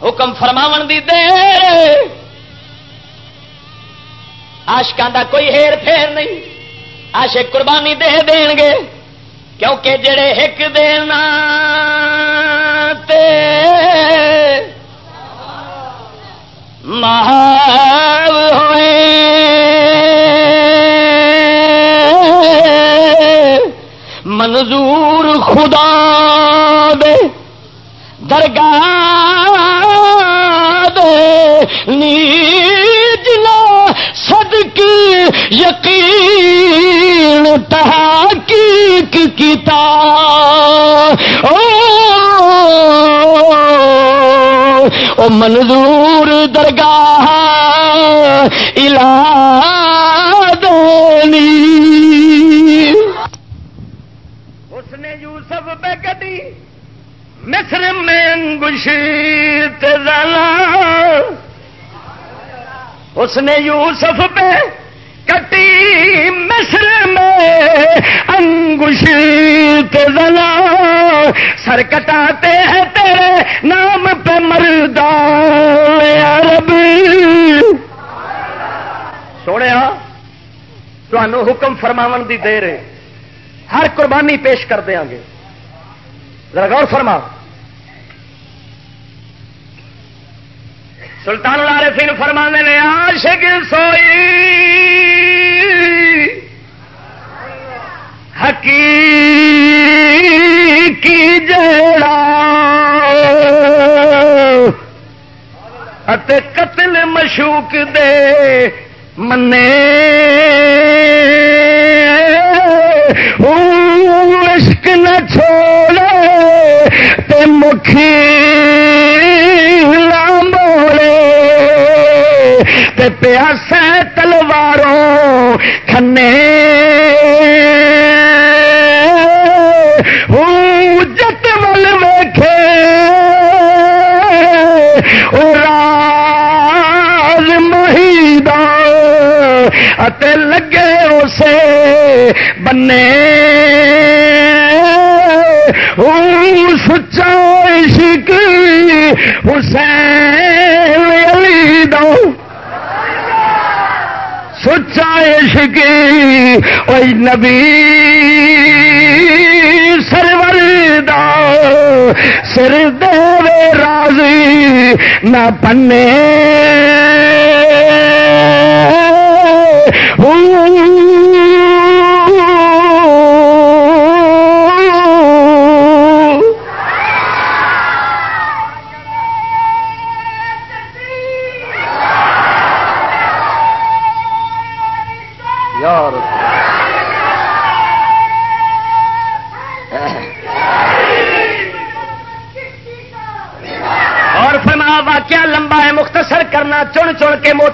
حکم فرماو دی دے آشکان دا کوئی ہیر پھیر نہیں۔ آشک قربانی دے دین گے کیونکہ جڑے ایک دینا محب ہوئے۔ منظور خدا دے، درگاہ دے نیجلا صدقی یقین تحقیق کیتا او منظور درگاہ دینی اس نے یوسف پہ کٹی، مصر میں انگوش تلا اس نے یوسف پہ کٹی مصر میں انگوش تلا سر کٹاتے ہیں تیرے نام پہ مردا عرب سونے تمہوں حکم فرماون دی دیر ہے۔ ہر قربانی پیش کر دیا گے۔ ذرا غور فرما۔ سلطان العارفین فرما نے، عاشق سوئی۔ حقیقی جڑا قتل مشوق دے منے۔ عشق نہ چھوڑے تے مکھی تے پیاسا تلواروں کھنے۔ جت مل ویکھے۔ راز مہیدہ اتے لگے اسے بنے سچا عشق حسین علی دو سچا عشق اوئی نبی سرور دا سر دے راضی نہ پنے۔ ہوں۔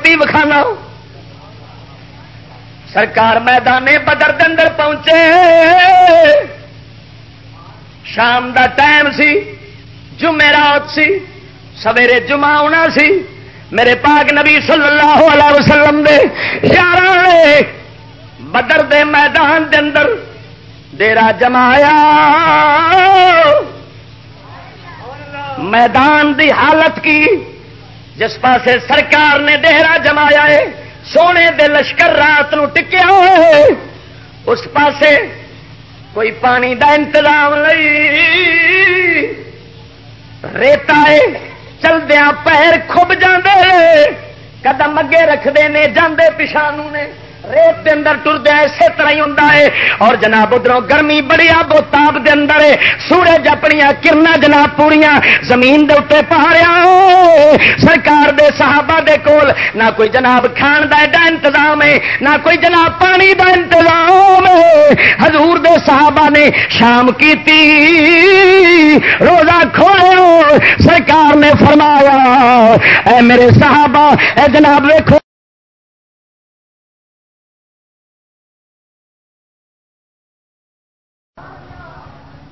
چن وکھانا سرکار میدان بدر اندر پہنچے۔ شام دا ٹائم سی جمعرات سی، سویرے جمعہ آنا سی۔ میرے پاک نبی صلی اللہ علیہ وسلم دے، یار بدر دے میدان دے اندر ڈیرا جمایا میدان دی حالت کی؟ جس پاسے سرکار نے دہرا جمایا ہے، سونے دے لشکر رات نو ٹکیا ہوئے اس پاسے کوئی پانی دا انتظام نہیں۔ ریتا ہے چلدیا پیر کھب جاندے قدم اگے رکھتے ہیں جانے پچھانو نے۔ ریت دے اندر ٹردیا اسی طرح ہی ہوں اور جناب ادھر گرمی بڑی آب تاب دے اندر سورج اپنی کرنا جناب پوریا زمین دے اتنے پہاڑیا سرکار دے صحابہ دے کول نہ کوئی جناب کھان دا ایڈا انتظام ہے، نہ کوئی جناب پانی دا انتظام ہے۔ حضور دے صحابہ نے شام کی روزہ کھولو سرکار نے فرمایا، اے میرے صحابہ، اے جناب دیکھو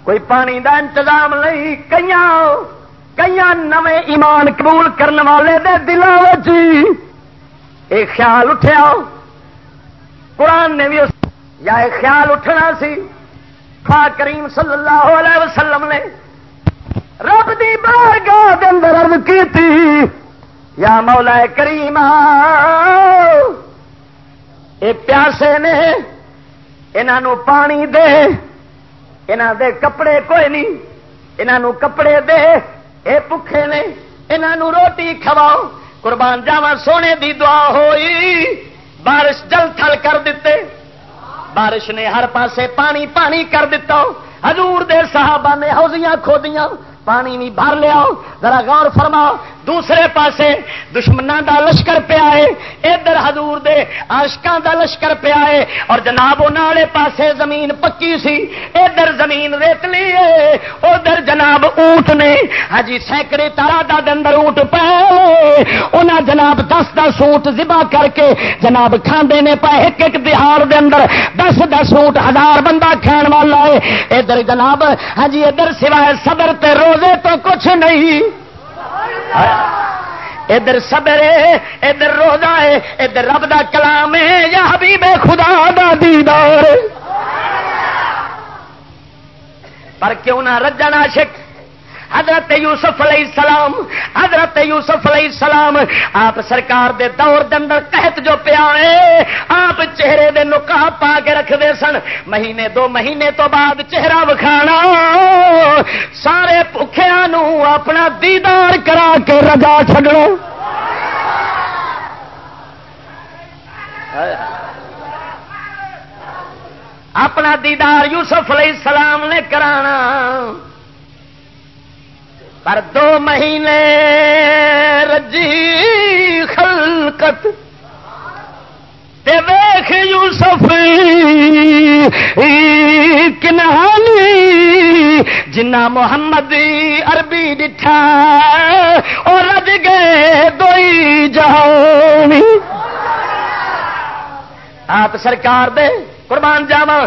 کوئی پانی دا انتظام نہیں کئی کئی نو ایمان قبول کرنے والے دے دلوں ایک خیال اٹھیا۔ قرآن نے بھی یا ایک خیال اٹھنا سی۔ خا کریم صلی اللہ علیہ وسلم نے رب دی بارگاہ دے اندر عرض کی تھی یا مولا کریم، اے پیاسے نے انہوں پانی دے۔ یہاں دے کپڑے کوئی نہیں۔ یہاں کپڑے دے۔ اے پکھے نے یہاں روٹی کھواؤ۔ قربان جاوا سونے دی دعا ہوئی۔ بارش جل تھل کر دیتے بارش نے ہر پاسے پانی پانی کر دیتا حضور دے صحابہ نے کھو کھودیاں۔ پانی بھی بھر لیا۔ ذرا غور فرماؤ، دوسرے پاسے دشمنوں دا لشکر پیا ہے، ادھر حضور دے آشکان دا لشکر پیا ہے۔ اور جناب والے پاسے زمین پکی سی، ادھر زمین ریتلی ہے۔ ادھر جناب اونٹ نے ہجی سینکڑے تارا دا اندر اونٹ پے انہاں جناب دس دس اونٹ ذبح کر کے جناب کھاندے نے پائے ایک ایک بہار دے اندر دس دس اونٹ ہزار بندہ کھان والا ہے۔ ادھر جناب ہجی ادھر سوائے صبر تے روزے تو کچھ نہیں۔ ادھر سبر ادھر روزہ ہے، ادھر رب دا کلام ہے، یا حبیب خدا دا دیدار۔ پر کیوں نہ رجنا شک حضرت یوسف علیہ السلام، حضرت یوسف علیہ السلام، آپ سرکار دے دور اندر قحط جو پیا ہے، آپ چہرے دے نقاب پا کے رکھتے سن۔ مہینے دو مہینے تو بعد چہرہ وکھانا۔ سارے بخیا اپنا دیدار کرا کے رجا چڈو اپنا دیدار یوسف علیہ السلام نے کرانا۔ پر دو مہینے رجی خلقت ویخ یوسف کنہانی جنا محمد عربی ڈٹھا اور رج گئے دوئی جہانی۔ آپ سرکار دے قربان جاوا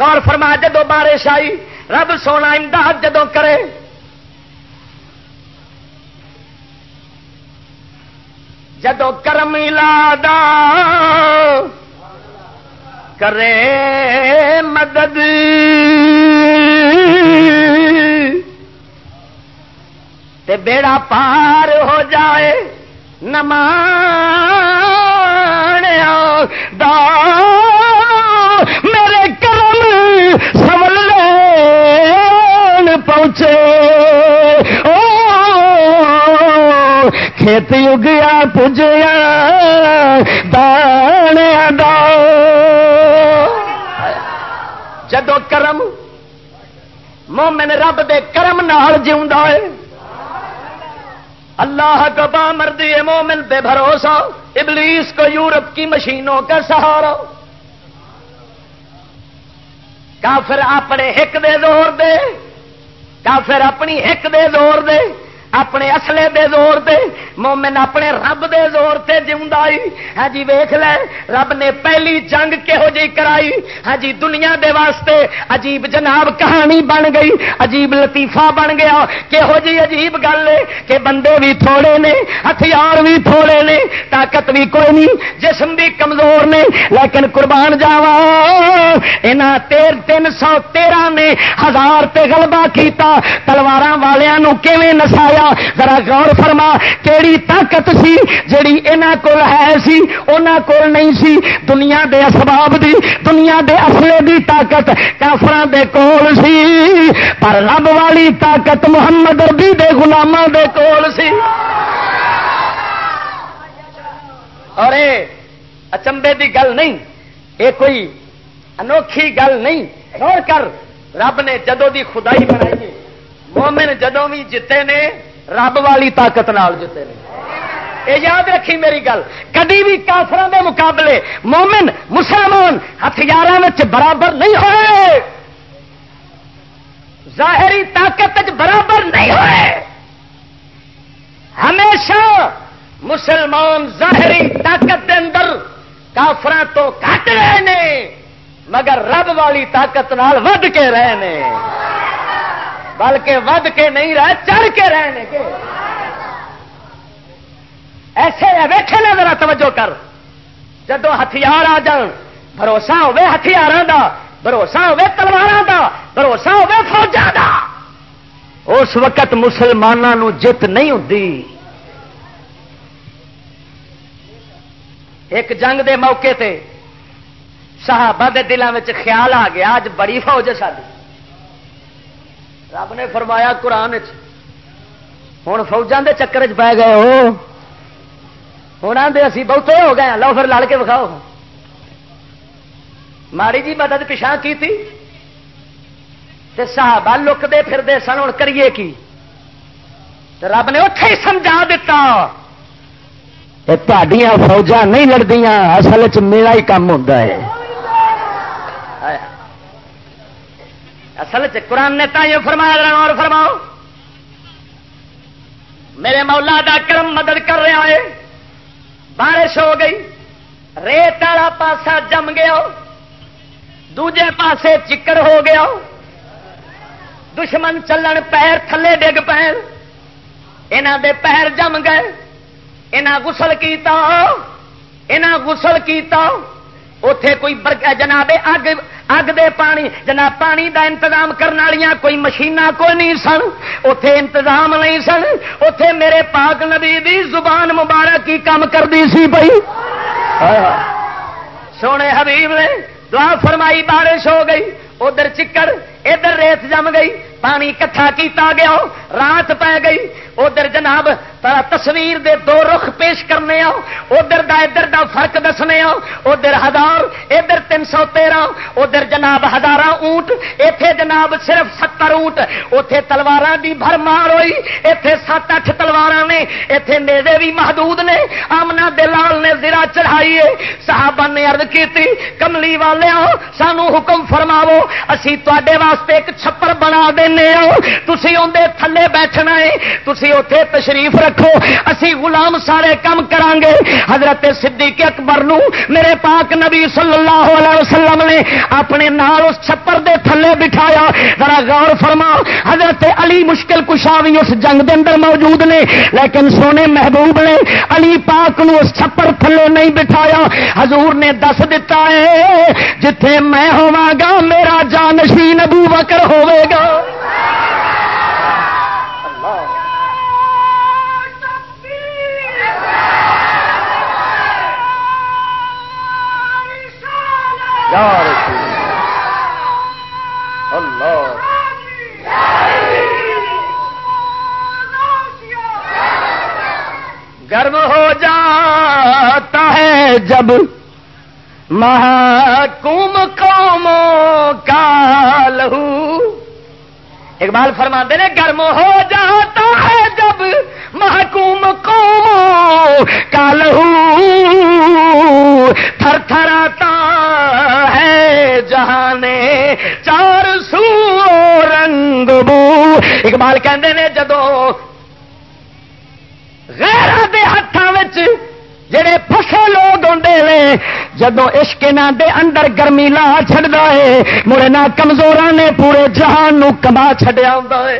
غور فرما، جدو بارش آئی، رب سونا امداد جدو کرے۔ جدو کرم لادا کرے مدد۔ تے بیڑا پار ہو جائے نما دا میرے کرم سمل پہنچے۔ کھیت اگیا پجیا دانے دا جدو کرم مومن رب دے کرم نال جیوں ہے اللہ کا با مردی مومن پہ بھروسہ ابلیس کو یورپ کی مشینوں کا سہارا کافر اپنے ہک دے زور دے کافر اپنی ہک دے زور دے اپنے اصلے دے زور دے مومن اپنے رب دے زور تے جی ہاں جی ویخ لے، رب نے پہلی جنگ کہہو جی کرائی۔ ہاں جی دنیا دے واسطے عجیب جناب کہانی بن گئی، عجیب لطیفہ بن گیا۔ کہہو جی عجیب گل ہے کہ بندے بھی تھوڑے نے، ہتھیار بھی تھوڑے نے، طاقت بھی کوئی نہیں، جسم بھی کمزور نے۔ لیکن قربان جاوا یہاں تیر تین سو تیرہ نے ہزار تے غلبہ کیتا۔ تلوار والوں کیویں نسایا؟ ذرا غور فرما، کیڑی طاقت سی جیڑی انہاں کول ہے سی، انہاں کول نہیں سی؟ دنیا دے اسباب دی، دنیا دے اصلے دی طاقت کافراں دے کول سی، پر رب والی طاقت محمد ربی دے غلاماں دے کول سی۔ اور اچمبے دی گل نہیں یہ کوئی انوکھی گل نہیں۔ غور کر، رب نے جدو دی خدائی بنائی، مومن جدو بھی جیتے نے رب والی طاقت نال جیتے نے۔ یہ یاد رکھی میری گل، کدی بھی کافران دے مقابلے مومن، مسلمان ہتھیار برابر نہیں ہوئے۔ ظاہری طاقت برابر نہیں ہوئے۔ ہمیشہ مسلمان ظاہری طاقت دے اندر کافر تو کٹ رہے نے، مگر رب والی طاقت نال ود کے رہے بلکہ ود کے نہیں رہے چڑھ کے رہنے کے۔ ایسے ویٹے نے ذرا توجہ کر۔ جدو ہتھیار آ جان، بھروسہ ہوے ہتھیار کا بھروسہ ہوے تلوار کا بھروسہ ہوے فوجا کا اس وقت مسلمانوں جت نہیں ہوتی ایک جنگ دے موقع تے صحابہ دے دلوں میں خیال آ گیا اج بڑی فوج ہے ساری رب نے فرمایا قرآن ہوں فوجان دے چکر چ پی گئے ہو۔ ہوں آدھے اسی بہتے ہو گئے لو پھر لڑ کے بکھاؤ ماڑی جی مدد پچھا کی تھی تے صحابہ لکتے پھرتے سن ہوں کریے کی؟ رب نے اتے ہی سمجھا دیتا تڈیا فوجا نہیں لڑدیا اصل چ میرا ہی کام ہوتا ہے۔ اصل چ قرآن نے تھی فرمایا اور فرماؤ۔ میرے مولا دا کرم مدد کر رہا ہے۔ بارش ہو گئی، ریت والا پاسا جم گیا۔ دوجے پاسے چکر ہو گیا۔ دشمن چلن پیر تھلے ڈگ پے یہاں دے پیر جم گئے۔ یہاں گسل کیتا۔ یہاں گسل کیتا۔ اتے کوئی جناب اگ اگ دے پانی جناب پانی دا انتظام کرنے والی کوئی مشین کوئی نہیں سن اتے انتظام نہیں سن اتے میرے پاک نبی دی زبان مبارک کی کام کرتی سی بھائی سونے حبیب نے دعا فرمائی بارش ہو گئی ادھر چکر ادھر ریت جم گئی، پانی کٹھا کیتا گیا، رات پی گئی۔ ادھر جناب تصویر دے دو رخ پیش کرنے آؤ، ادھر دا ادھر دا فرق دسنے آؤ۔ ادھر ہزار، ادھر تین سو تیرہ، ادھر جناب ہزار اونٹ اتے جناب صرف ستر اونٹ۔ اتے تلوار دی بھر مار ہوئی اتے سات اٹھ تلوار نے اتے نیزے بھی محدود نے۔ آمنا دلال نے زرا چڑھائی صحابہ نے ارد کی کملی والے سانو حکم فرماو اسی تے واسطے ایک چھپر بنا دینے تھی اندر تھلے بیٹھنا ہے۔ تھی اتے تشریف رکھو۔ اسی غلام سارے کام کران گے حضرت صدیق اکبر نو میرے پاک نبی صلی اللہ علیہ وسلم نے اپنے نال اس چھپر دے تھلے بٹھایا۔ ذرا غور فرما۔ حضرت علی مشکل کشا بھی اس جنگ دے اندر موجود نے۔ لیکن سونے محبوب نے علی پاک نو اس چھپر تھلے نہیں بٹھایا۔ حضور نے دس دتا ہے، جتھے میں ہوا گا، میرا جانشین ابو بکر ہوے گا۔ اللہ گرم ہو جاتا ہے جب محکوم قوموں کا لہو۔ اقبال فرما دے گرم ہو جاتا ہے جب محکوم قوموں کا لہو۔ تھر تھراتا ہے جہانے، چار سو رنگ بو۔ اقبال کہندے نے، جدو غیر دے ہاتھوں جڑے پسے لوگ آتے ہیں جدو عشق دے اندر گرمی لا چڑھتا ہے، مڑے نہ کمزور نے پورے جہان نو کما چڈیا ہے۔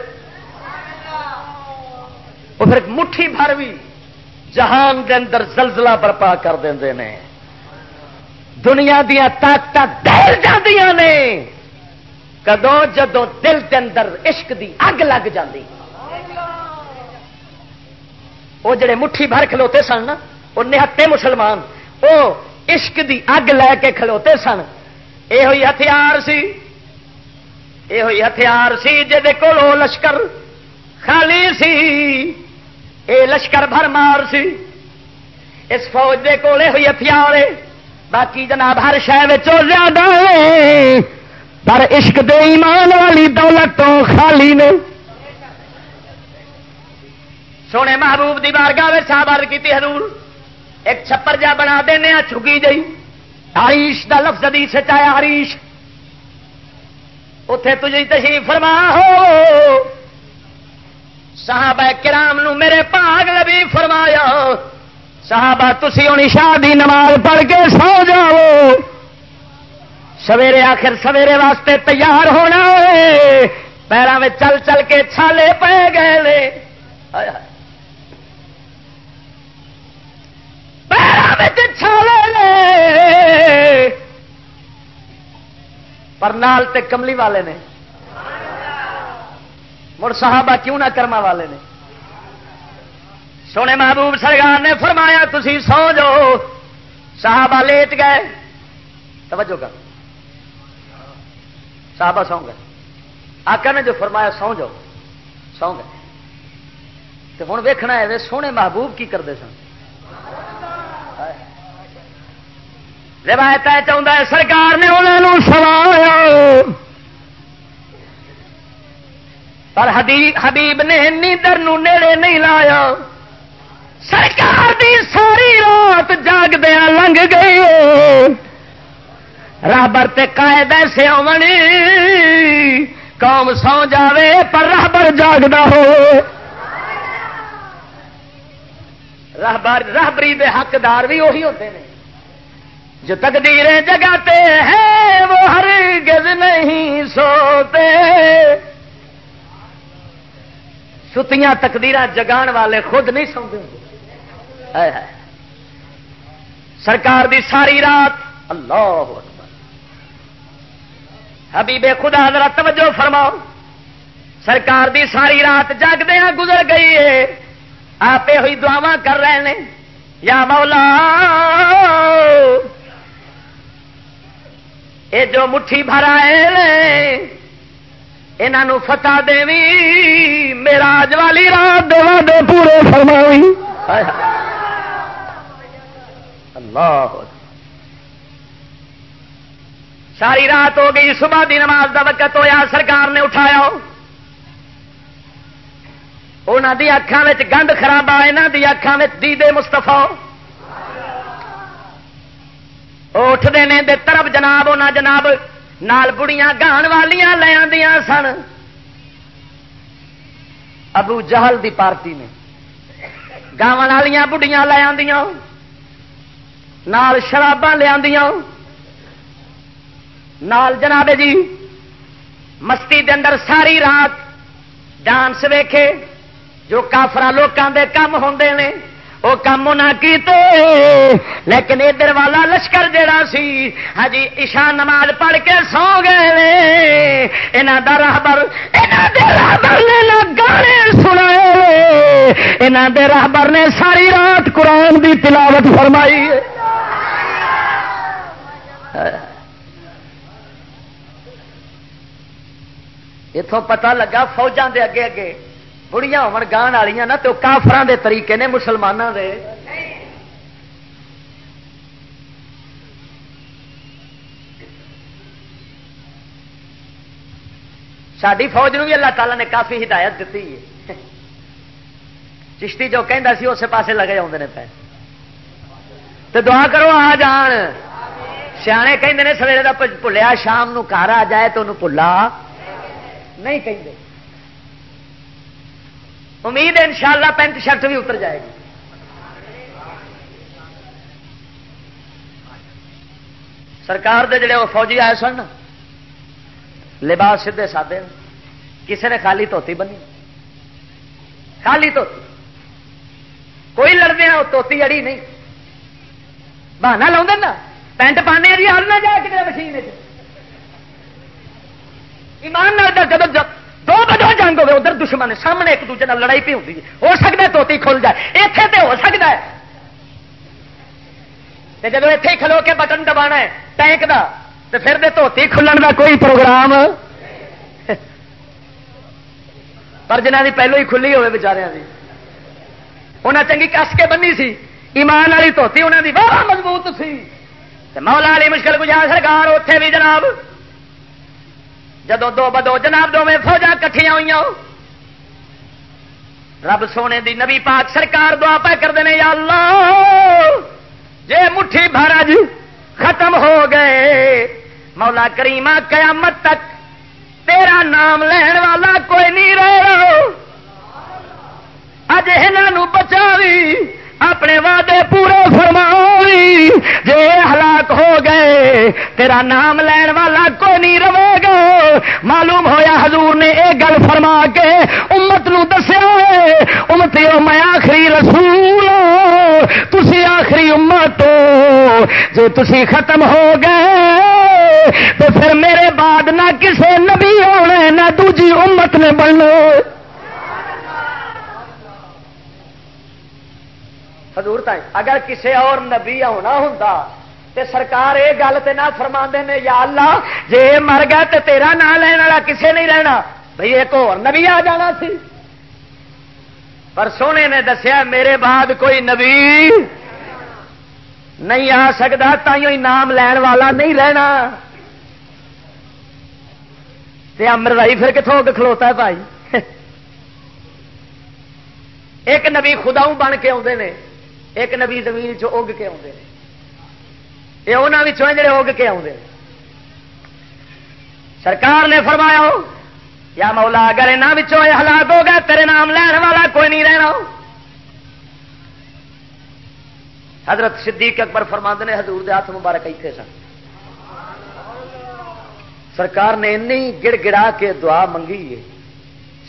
وہ پھر مٹھی بھر بھی جہان دے اندر زلزلہ برپا کر دے نے۔ دنیا دیا طاقت دل جاندیاں نے۔ کدو جدو دل دے اندر عشق دی اگ لگ جاندی۔ وہ جڑے مٹھی بھر کھلوتے سن وہ نہتے مسلمان وہ عشق دی اگ لے کے کھلوتے سن۔ یہ ہوئی ہتھیار سی۔ یہ ہوئی ہتھیار سی جہد کو لشکر خالی سی۔ اے لشکر بھر مار سی۔ اس فوج دے کولے ہوئی ہتھیار باقی جناب ہر شہر زیادہ پر عشق دے ایمان والی دولت تو خالی نے۔ سونے محبوب دی بارگاہ صاحب عرض کی حضور۔ ایک چھپر جا بنا دینا چکی جی ہریش کا لفظ دی سچایا ہریش اتے تجھے تشریف فرما، ہو۔ صحابہ کرام نو میرے پاگ نبی فرمایا، صحابہ تھی ہونی شاہ دی نماز پڑھ کے سو جاؤ۔ سویرے آخر سویرے واسطے تیار ہونا پیروں میں چل چل کے چھالے پہ گئے پر نال تے کملی والے نے۔ مڑ صحابہ کیوں نہ کرما والے نے۔ سونے محبوب سرگار نے فرمایا تھی سو جو صحابہ لیٹ گئے۔ توجہ کر۔ صحابہ سو گئے۔ آقا نے جو فرمایا، سو جاؤ سو گئے۔ تو ہوں ویکنا ہے سونے محبوب کی کرتے سن۔ روایت چاہتا ہے سرکار نے انہوں سوایا پر حبیب نے نیندر نیڑے نہیں لایا۔ سرکار دی ساری رات جاگ دیا لنگ گئی رابر قائد ایسے آنی قوم سو جاوے پر رابر جاگتا ہو۔ رابری دے حقدار بھی وہی ہوتے ہیں جو تقدیریں جگاتے ہیں وہ ہر گز نہیں سوتے۔ ستیاں تقدیر جگان والے خود نہیں سوتے۔ سرکار دی ساری رات اللہ حبیب خدا ذرا توجہ فرماؤ۔ سرکار دی ساری رات جاگدیا گزر گئی ہے۔ آپ ہوئی دعوا کر رہے ہیں۔ یا مولا۔ یہ جو مٹھی بھرا ہے فتح دے میرا اج والی رات دو دے پورے فرمائی اللہ۔ ساری رات ہو گئی، صبح دی نماز کا وقت ہوا سرکار نے اٹھایا۔ انہوں دی اکھان گند خراب یہاں دی اکھان دیدے مستفا اٹھتے ہیں دے طرف جناب انہیں جناب نال بڑیاں گان والیاں لے آدیا سن ابو جہل دی پارٹی نے گاو والیا بڑھیاں لے آدیا نال شراباں لیا نال جناب جی مستی دے اندر ساری رات ڈانس ویکھے جو کافرا لوگوں کے کام ہوندے نے وہ کام نہ کیتے، لیکن ادھر والا لشکر جڑا سی ہاں جی ایشا نماز پڑھ کے سو گئے یہاں کا راہبر راہبر نے نہ گانے سنا یہاں دے راہبر نے ساری رات قرآن دی تلاوت فرمائی اتوں پتہ لگا فوجان دے اگے اگے۔ بڑیا ہو گان والی نا تو کافران دے طریقے نے مسلمانوں دے ساری فوج بھی اللہ تعالیٰ نے کافی ہدایت دیتی ہے چشتی جو کہہ سی اسے پاسے لگے آتے پہ تو دعا کرو آ جان سیانے کہ سویرے کا بھولیا شام گھر آ جائے تو انہوں بھلا نہیں کہیں امید ہے انشاءاللہ پینٹ شرٹ بھی اتر جائے گی۔ سرکار دے جڑے وہ فوجی آئے سن لباس سیدے سادے کسی نے خالی دھوتی بنی۔ خالی دھوتی۔ کوئی لڑتے ہیں وہ توتی اڑی نہیں۔ بہانا لاؤ نا، پینٹ پانے جی ہر نہ جائے کتنے مشین ایمان جب دو بدو جنگ ہوگی ادھر دشمن سامنے ایک دوجے لڑائی پی ہوتی ہے۔ ہو سکتا ہے توتی کھل جائے۔ اتنے تو ہو سکتا ہے۔ جب اتے کھلو کے بٹن دبا ہے، ٹینک کا تو پھر دے دھوتی کھلن کا کوئی پروگرام۔ پر جنہ کی پہلو ہی کھلی ہوئے بچارے کی انہیں چنگی کس کے بنی سی؟ ایمان والی دھوتی انہوں کی بہت مضبوط سی۔ مولا والی مشکل گزار سرکار اتے بھی جناب۔ جدو دو بدو، جناب دونوں فوجا کٹیا ہوئی رب سونے دی نبی پاک سرکار دعا پہ کرتے ہیں یا اللہ، جے مٹھی بھارج ختم ہو گئے، مولا کریمہ قیامت تک تیرا نام لین والا کوئی نہیں رہا اج یہ بچاوی اپنے وعدے پورے فرمائی جے ہلاک ہو گئے، تیرا نام لین والا کوئی نہیں رہے گا۔ معلوم ہویا حضور نے ایک گل فرما کے امت نو دسیا امتی میں آخری رسول تسی آخری امت جے تسی ختم ہو گئے، تو پھر میرے بعد نہ کسے نبی ہونے نہ دوجی امت نے بننا۔ حضور تائیں، اگر کسی اور نبی آنا ہوں تے سرکار یہ گل تو نہ فرما نے، یا اللہ جی مر گیا تو تیرا نام لینا والا کسے نہیں رہنا بھائی ایک اور نبی آ جانا سی۔ پر سونے نے دسیا، میرے بعد کوئی نبی نہیں آ سکتا تھی نام لین والا نہیں رہنا تے امروائی پھر کتوں کھلوتا ہے بھائی؟ [laughs] ایک نبی خدا بن کے آتے ہیں ایک نبی زمین چگ کے آتے ہیں یہ انہوں جڑے اگ کے آتے ہیں سرکار نے فرمایا، یا مولا، اگر یہاں ہلاک ہو گیا تیرے نام لین والا کوئی نہیں رہنا۔ حضرت صدیق اکبر فرماند نے، حضور دے ہاتھ مبارک اتنے سن۔ سرکار نے این گڑ گڑا کے دعا منگی ہے۔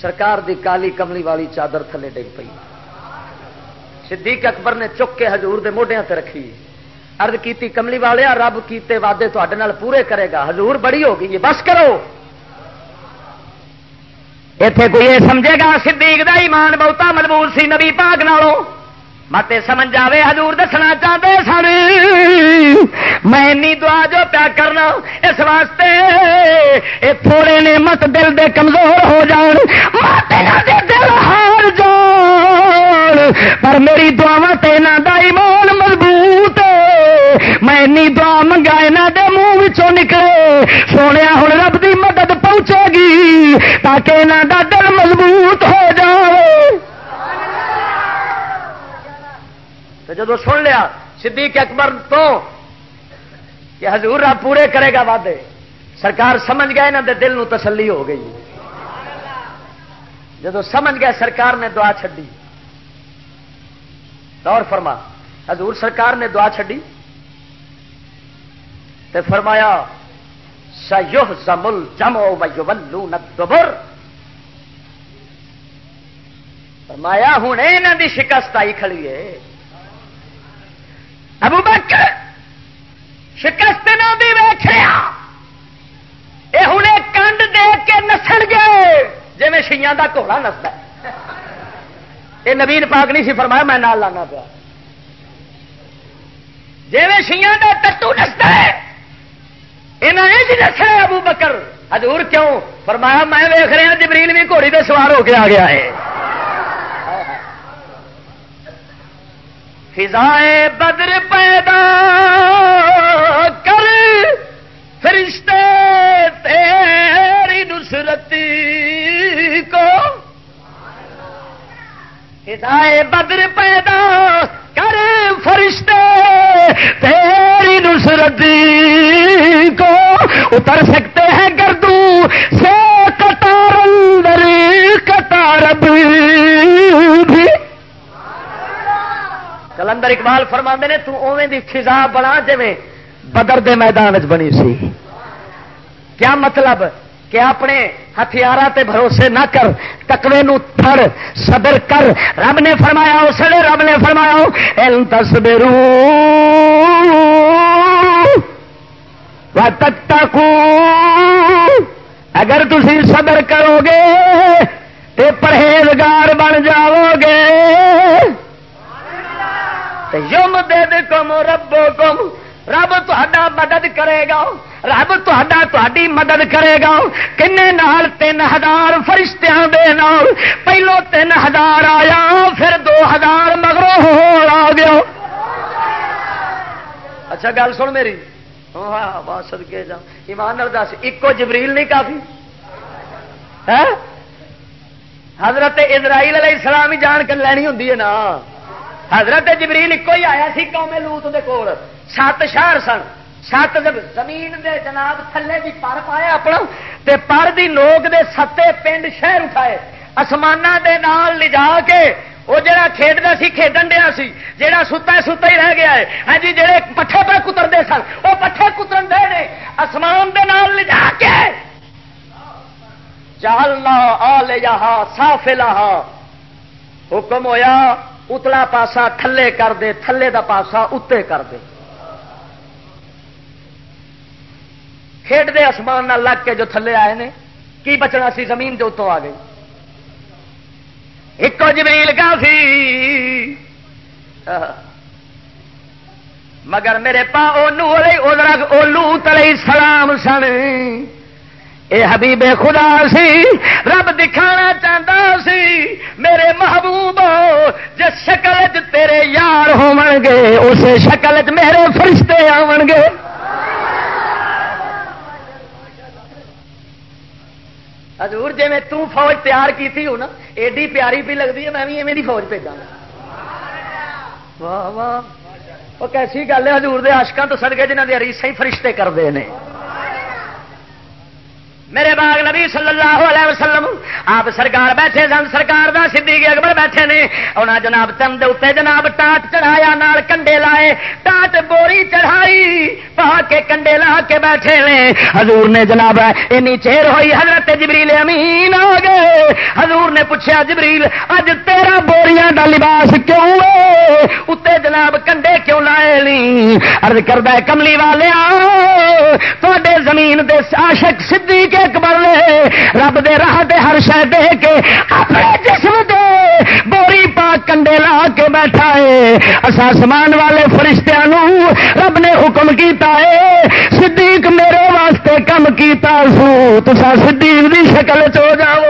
سرکار دی کالی کملی والی چادر تھلے ڈگ پی صدیق اکبر نے چک کے حضور دے موڈیا تے رکھی۔ ارد کیتی، کملی والے رب کیتے وعدے تے پورے کرے گا۔ حضور بڑی ہو گئی بس کرو۔ اتے کوئی یہ سمجھے گا، صدیق دا ایمان بہتا مضبوط سی، نبی پاک نالوں۔ مت سمجھ جائے حضور دسنا چاہتے سن۔ میں دعا جو پیا کرنا، اس واسطے یہ تھوڑے نے مت دل دے کمزور ہو جان۔ دے دل ہار جان۔ پر میری دعوا تنا دا ایمان مضبوط میں دعا منگا یہاں دے منہ نکلے۔ سونے ہوں رب دی مدد پہنچے گی تاکہ یہاں دا دل مضبوط ہو جائے تو جب سن لیا، صدیق اکبر تو کہ حضور آپ پورے کرے گا وعدے۔ سرکار سمجھ گئے نا دل نو تسلی ہو گئی۔ جب سمجھ گئے سرکار نے دعا چڈی اور فرما، حضور سرکار نے دعا چڈی تو فرمایا سیوہ زمل جمو ولو ندبر فرمایا ہوں یہاں دی شکست آئی کھڑی ہے۔ ابو بکر شکست نہ بھی ویخیا یہ ہوں کنڈ دے کے نسل گئے۔ جی میں شیا کا گھوڑا نستا۔ یہ نوین پاک نہیں سی فرمایا میں نال لانا پیا۔ جی میں شیا کا تٹو نستا ہے۔ یہ جی نسل ابو بکر۔ حضور کیوں؟ فرمایا میں ویخ رہا جبریل بھی گھوڑی دے سوار ہو کے آ گیا ہے۔ فضائے بدر پیدا کر، فرشتے تیری نصرتی کو۔ فضائے بدر پیدا کر، فرشتے تیری نصرتی کو۔ اتر سکتے کلندر اقبال فرما نے اوے دی فضا بنا جی بدر دے میدان چ بنی سی۔ کیا مطلب کہ اپنے ہتھیار تے بھروسے نہ کر تکوے نو تھڑ، صبر کر۔ رب نے فرمایا، اس لیے رب نے فرمایا ایل تصبرو تک اگر تھی صبر کرو گے تو پرہیزگار بن جاؤ گے۔ یوم دے دے کم ربو کم رب تا مدد کرے گا. رب تھی مدد کرے گا. کن تین ہزار فرشتیاں دے نال. پہلو تین ہزار آیا، پھر دو ہزار مگروں ہو آ گیا. اچھا گل سن میری. بہت سدکے جا ایمان دس، ایکو جبریل نہیں کافی؟ ہاں؟ حضرت اسرائیل علیہ السلام ہی جان کر لینی ہوں نا. حضرت جبریل ایک ہی آیا سی قوم لوت دے کول؟ سات شہر سن۔ سات زمین دے جناب تھلے بھی پر پایا اپنا تے پر دی لوگ دے ستے پنڈ شہر اٹھائے۔ آسمان دے نال لجا کے وہ جڑا کھیڈتا سی کھیڈن دیا سی، جڑا ستا ستا ہی رہ گیا ہے۔ ہاں جی جڑے پٹھے پہ کترتے سن وہ پٹھے کترن دے نے۔ آسمان دے نال لجا کے۔ چالنا آ لے جا صاف حکم ہویا اتلا پاسا تھلے کر دے، تھلے دا پاسا اتنے کر دے۔ کھیڈ دے آسمان لگ کے جو تھلے آئے نے، کی بچنا سی؟ زمین جو اتوں آ گئی۔ ایک جبریل کافی مگر میرے پا اولو تلئی سلام سن۔ اے حبیب خدا سی، رب دکھانا چاہتا سی، میرے محبوب، جس شکل تیرے یار ہو گے اس شکل چ میرے فرشتے آن گے حضور جی میں تو فوج تیار کی تھی ہو نا، ایڈی پیاری بھی لگتی ہے، میں بھی ایویں فوج بھیجا واہ واہ۔ وہ کیسی گل ہے ہزور آشکان تو سڑکے جنہ دیا ریسا ہی فرشتے کرتے ہیں میرے باغ نبی صلی اللہ علیہ وسلم، آپ سرکار بیٹھے سن، سرکار دا صدیق اکبر بیٹھے نے۔ انہاں جناب چند اتنے جناب ٹاٹ چڑھایا، نال کنڈے لائے، ٹاٹ بوری چڑھائی، پا کے کنڈے لا کے بیٹھے نے۔ حضور نے جناب، اینی چیر ہوئی، حضرت جبریل امین آ گئے۔ حضور نے پوچھا، جبریل، اج تیرا بوریاں دا لباس کیوں ہے؟ اتنے جناب کنڈے کیوں لائے لی ارد کردہ، کملی والے تے زمین دے عاشق صدیق اکبر نے رب دے راہ دے ہر شہ دے کے اپنے جسم دے بوری پا کنڈے لا کے بیٹھا ہے۔ اصا والے فرشتیاں رب نے حکم کیتا ہے، صدیق میرے واسطے کم کیتا سو۔ تسا صدیق دی شکل چو جاؤ۔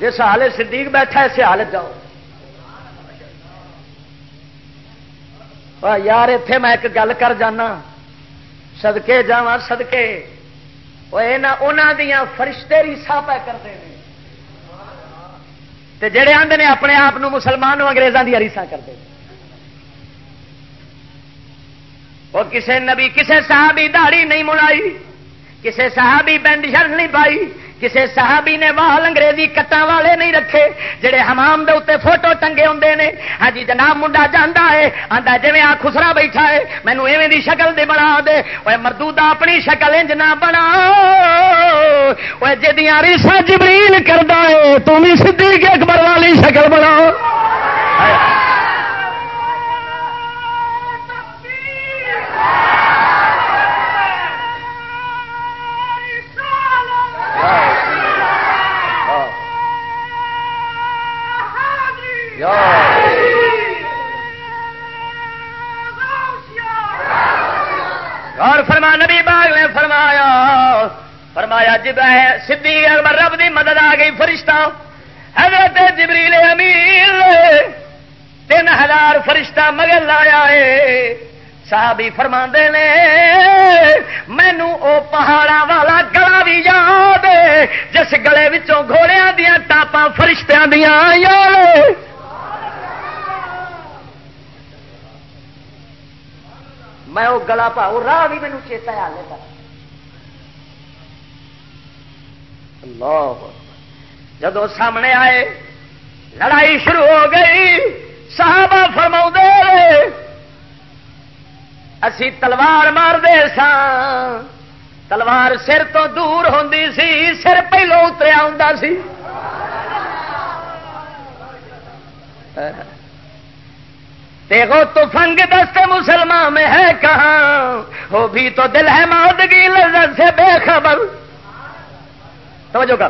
جس حال صدیق بیٹھا اسے حالت جاؤ۔ یار اتے میں ایک گل کر جانا۔ سدکے جا سدکے دیا فرشتے ریسا پہ کرتے ہیں جڑے آدھے نے اپنے آپ مسلمان اگریزوں کی ریسا کرتے وہ کسے نبی، کسے صحابی داڑی نہیں ملائی کسے صحابی بینڈ شرٹ نہیں پائی کسی صحابی نے وال انگریزی کٹان والے نہیں رکھے جہے حمام دے اتنے فوٹو ٹنگے ہوں نے۔ ہاں جی جناب منڈا جانا ہے آتا جی آ خسرا بیٹھا ہے مینو ایویں دی شکل دے بنا دے۔ وہ مردو اپنی شکل انج نہ بنا۔ وہ جدیاں ریسا جبریل کرتا ہے تم صدیق اکبر والی شکل بنا۔ اور فرما نبی باغ نے فرمایا فرمایا جب سدھی اکبر رب دی مدد آ گئی فرشتہ۔ حضرت جبریل امیر تین ہزار فرشتہ مگر لایا ہے۔ صحابی فرما نے مینو او پہاڑا والا گلا بھی یاد جس گلے گھوڑیا دیا ٹاپا فرشتیاں دیا یاد میں وہ گلا پا راہ بھی مینو چیتا ہے ہالے تک اللہ سامنے آئے، لڑائی شروع ہو گئی، صحابہ فرما اسی تلوار مار دے سا تلوار سر تو دور ہوں سی، سر پہلو اتریا ہوں سی۔ دیکھو تو فنگ دست مسلمان میں ہے کہاں؟ ہو بھی تو دل ہے مادگی لذت سے بے خبر۔ توجہ کر۔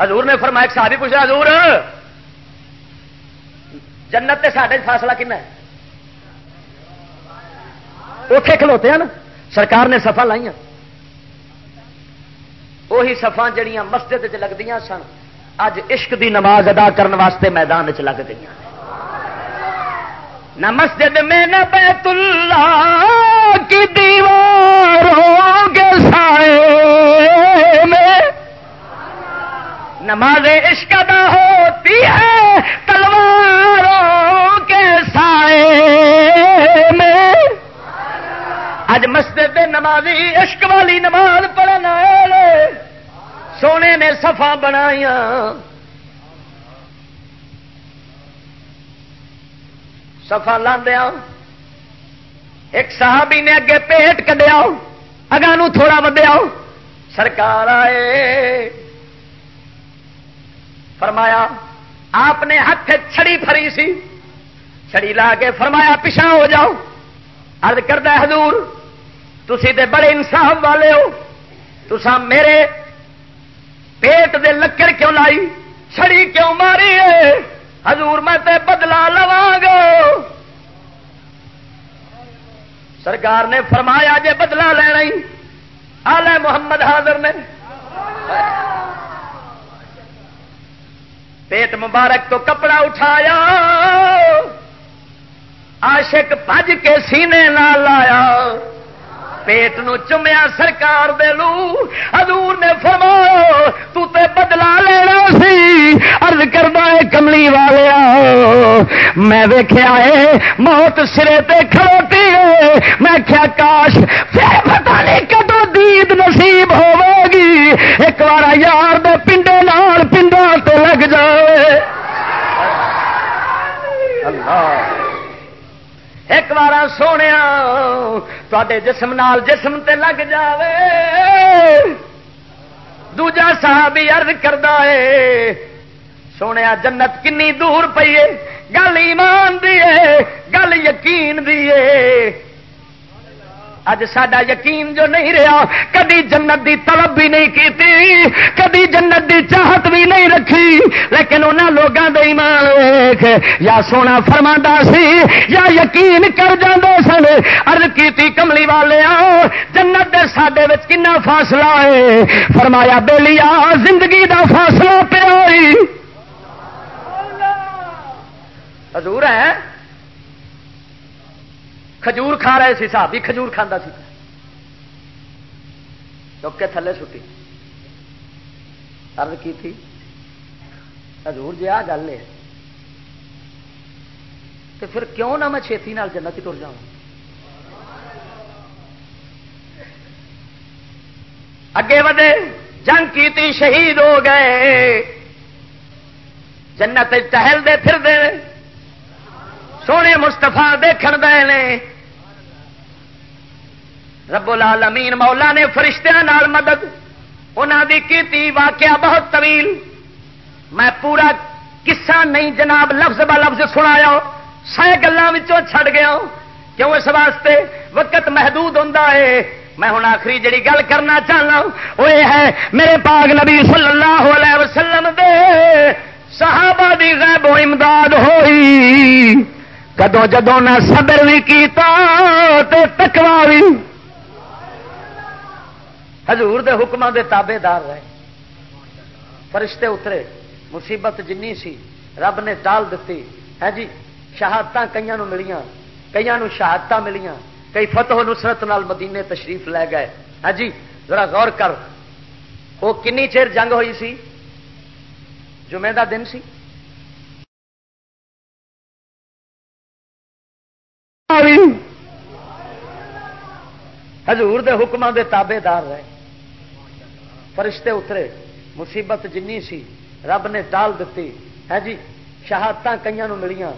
حضور نے فرمایا، ایک صحابی پوچھا، حضور، جنت سے ساڈے فاصلہ کن ہے؟ اتے کھلوتے ہیں نا۔ سرکار نے سفا لائی وہی سفا جڑیاں مسجد چ لگتی سن، اج عشق دی نماز ادا کرنے واسطے میدان چ لگ گئی نہ مسجد میں نہ بیت اللہ کی دیواروں کے سائے میں۔ نماز عشق ادا ہوتی ہے تلواروں کے سائے میں۔ اج مسجد نمازی عشق والی نماز پڑھنا سونے نے سفا بنایا سفا لاندیا ایک صحابی نے اگے پیٹ کڈیا اگا تھوڑا ودیا سرکار آئے۔ فرمایا، آپ نے ہاتھ چھڑی فری سی۔ چھڑی لا کے فرمایا پچھا ہو جاؤ۔ ارد کردہ حضور تھی تے بڑے انصاف والے ہو۔ تسا میرے پیٹ دے لکڑ کیوں لائی؟ چھڑی کیوں ماری ہے؟ حضور میں تے بدلا لوا گا سرکار نے فرمایا جے بدلا لینا آلے محمد حاضر نے۔ پیٹ مبارک تو کپڑا اٹھایا، عاشق بج کے سینے نہ لایا۔ پیٹ نو چومیا سرکار دے لو حضور نے فرمایا، تو تے بدلا لینا سی۔ عرض کردا ہے کملی والے میں ویکھیا ہے، موت سرے تے کھڑوتی ہے۔ میں کیا کاش پھر پتہ نہیں کدو دید نصیب ہوے گی ایک بار یار دے پنڈے نال پنڈا تے لگ جائے اللہ۔ ایک بار سونے تے جسم نال جسم تے لگ جاوے۔ دوجا صحابی عرض کردا ہے سونے جنت کنی دور پئی ہے، گل ایمان دی ہے، گل یقین دی ہے۔ اج سڈا یقین جو نہیں رہا کدی جنت دی طلب بھی نہیں کی کدی جنت دی چاہت بھی نہیں رکھی۔ لیکن انہوں لوگوں کے ایمان ویخ یا سونا فرما سی یا یقین کر جاندے سن۔ ارد کی کملی والے جنت دے سڈے کنا فاصلہ ہے؟ فرمایا بےلیا زندگی دا فاصلہ پیا حضور ہے کھجور کھا رہے سی صاحب، بھی کھجور کھانا سی۔ چک کے تھلے سٹی۔ ارد کی تھی، حضور جی آ گل ہے۔ تو پھر کیوں نہ میں چھتی نال جنت ہی تر جا اگے ودے جنگ کی شہید ہو گئے۔ جنت ٹہل دے پھر دے۔ سونے مستفا دیکھ دے رب العالمین مولا نے فرشتہ نال مدد انہوں دی کیتی واقعہ بہت طویل۔ میں پورا قصہ نہیں جناب، لفظ ب لفظ سنایا سہ گلوں چھڑ گیا کیوں اس واسطے وقت محدود ہوں میں ہوں آخری جڑی گل کرنا چاہنا وہ یہ ہے، میرے پاک نبی صلی اللہ علیہ وسلم دے صحابہ دی غیب و امداد ہوئی۔ کدو جدو نہ صبر بھی کیتا تے تکوا بھی حضور دے حکم دے تابے دار رہے. فرشتے اترے. مصیبت جنی سی. رب نے ٹال دیتی ہے ہاں جی شہادت کئی ملیاں. کئی شہادت ملیاں. کئی فتح نصرت نال مدینے تشریف لے گئے. ہے جی ذرا غور کر. وہ کنی چیر جنگ ہوئی سی؟ جمعے دا دن سی؟ حضور دے حکم دے تابے دار رہے۔ فرشتے اترے، مصیبت جنی سی، رب نے ٹال دیتی۔ ہے جی شہادت کئی ملیاں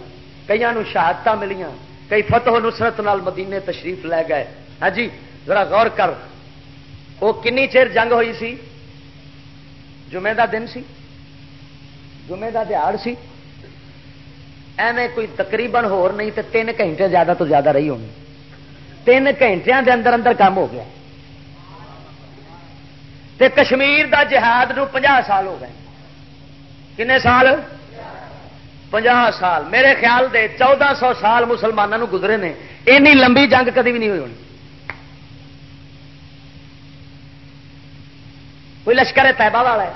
کئی شہادت ملیاں۔ کئی فتح نصرت نال مدینے تشریف لے گئے۔ ہے جی ذرا غور کر۔ وہ کنی چیر جنگ ہوئی سی؟ جمعے دا دن سی؟ جمعے دا دیہڑ سی؟ ایویں کوئی تقریباً ہور نہیں تو تین گھنٹے زیادہ تو زیادہ رہی ہونی۔ تین گھنٹے دے اندر اندر کام ہو گیا۔ تے کشمیر دا جہاد نو پناہ سال ہو گئے۔ کنے سال؟ پنجا سال۔ میرے خیال دے چودہ سو سال مسلمانوں گزرے نے۔ اینی لمبی جنگ کدی بھی نہیں ہوئی ہونی۔ کوئی لشکر طیبہ والا ہے؟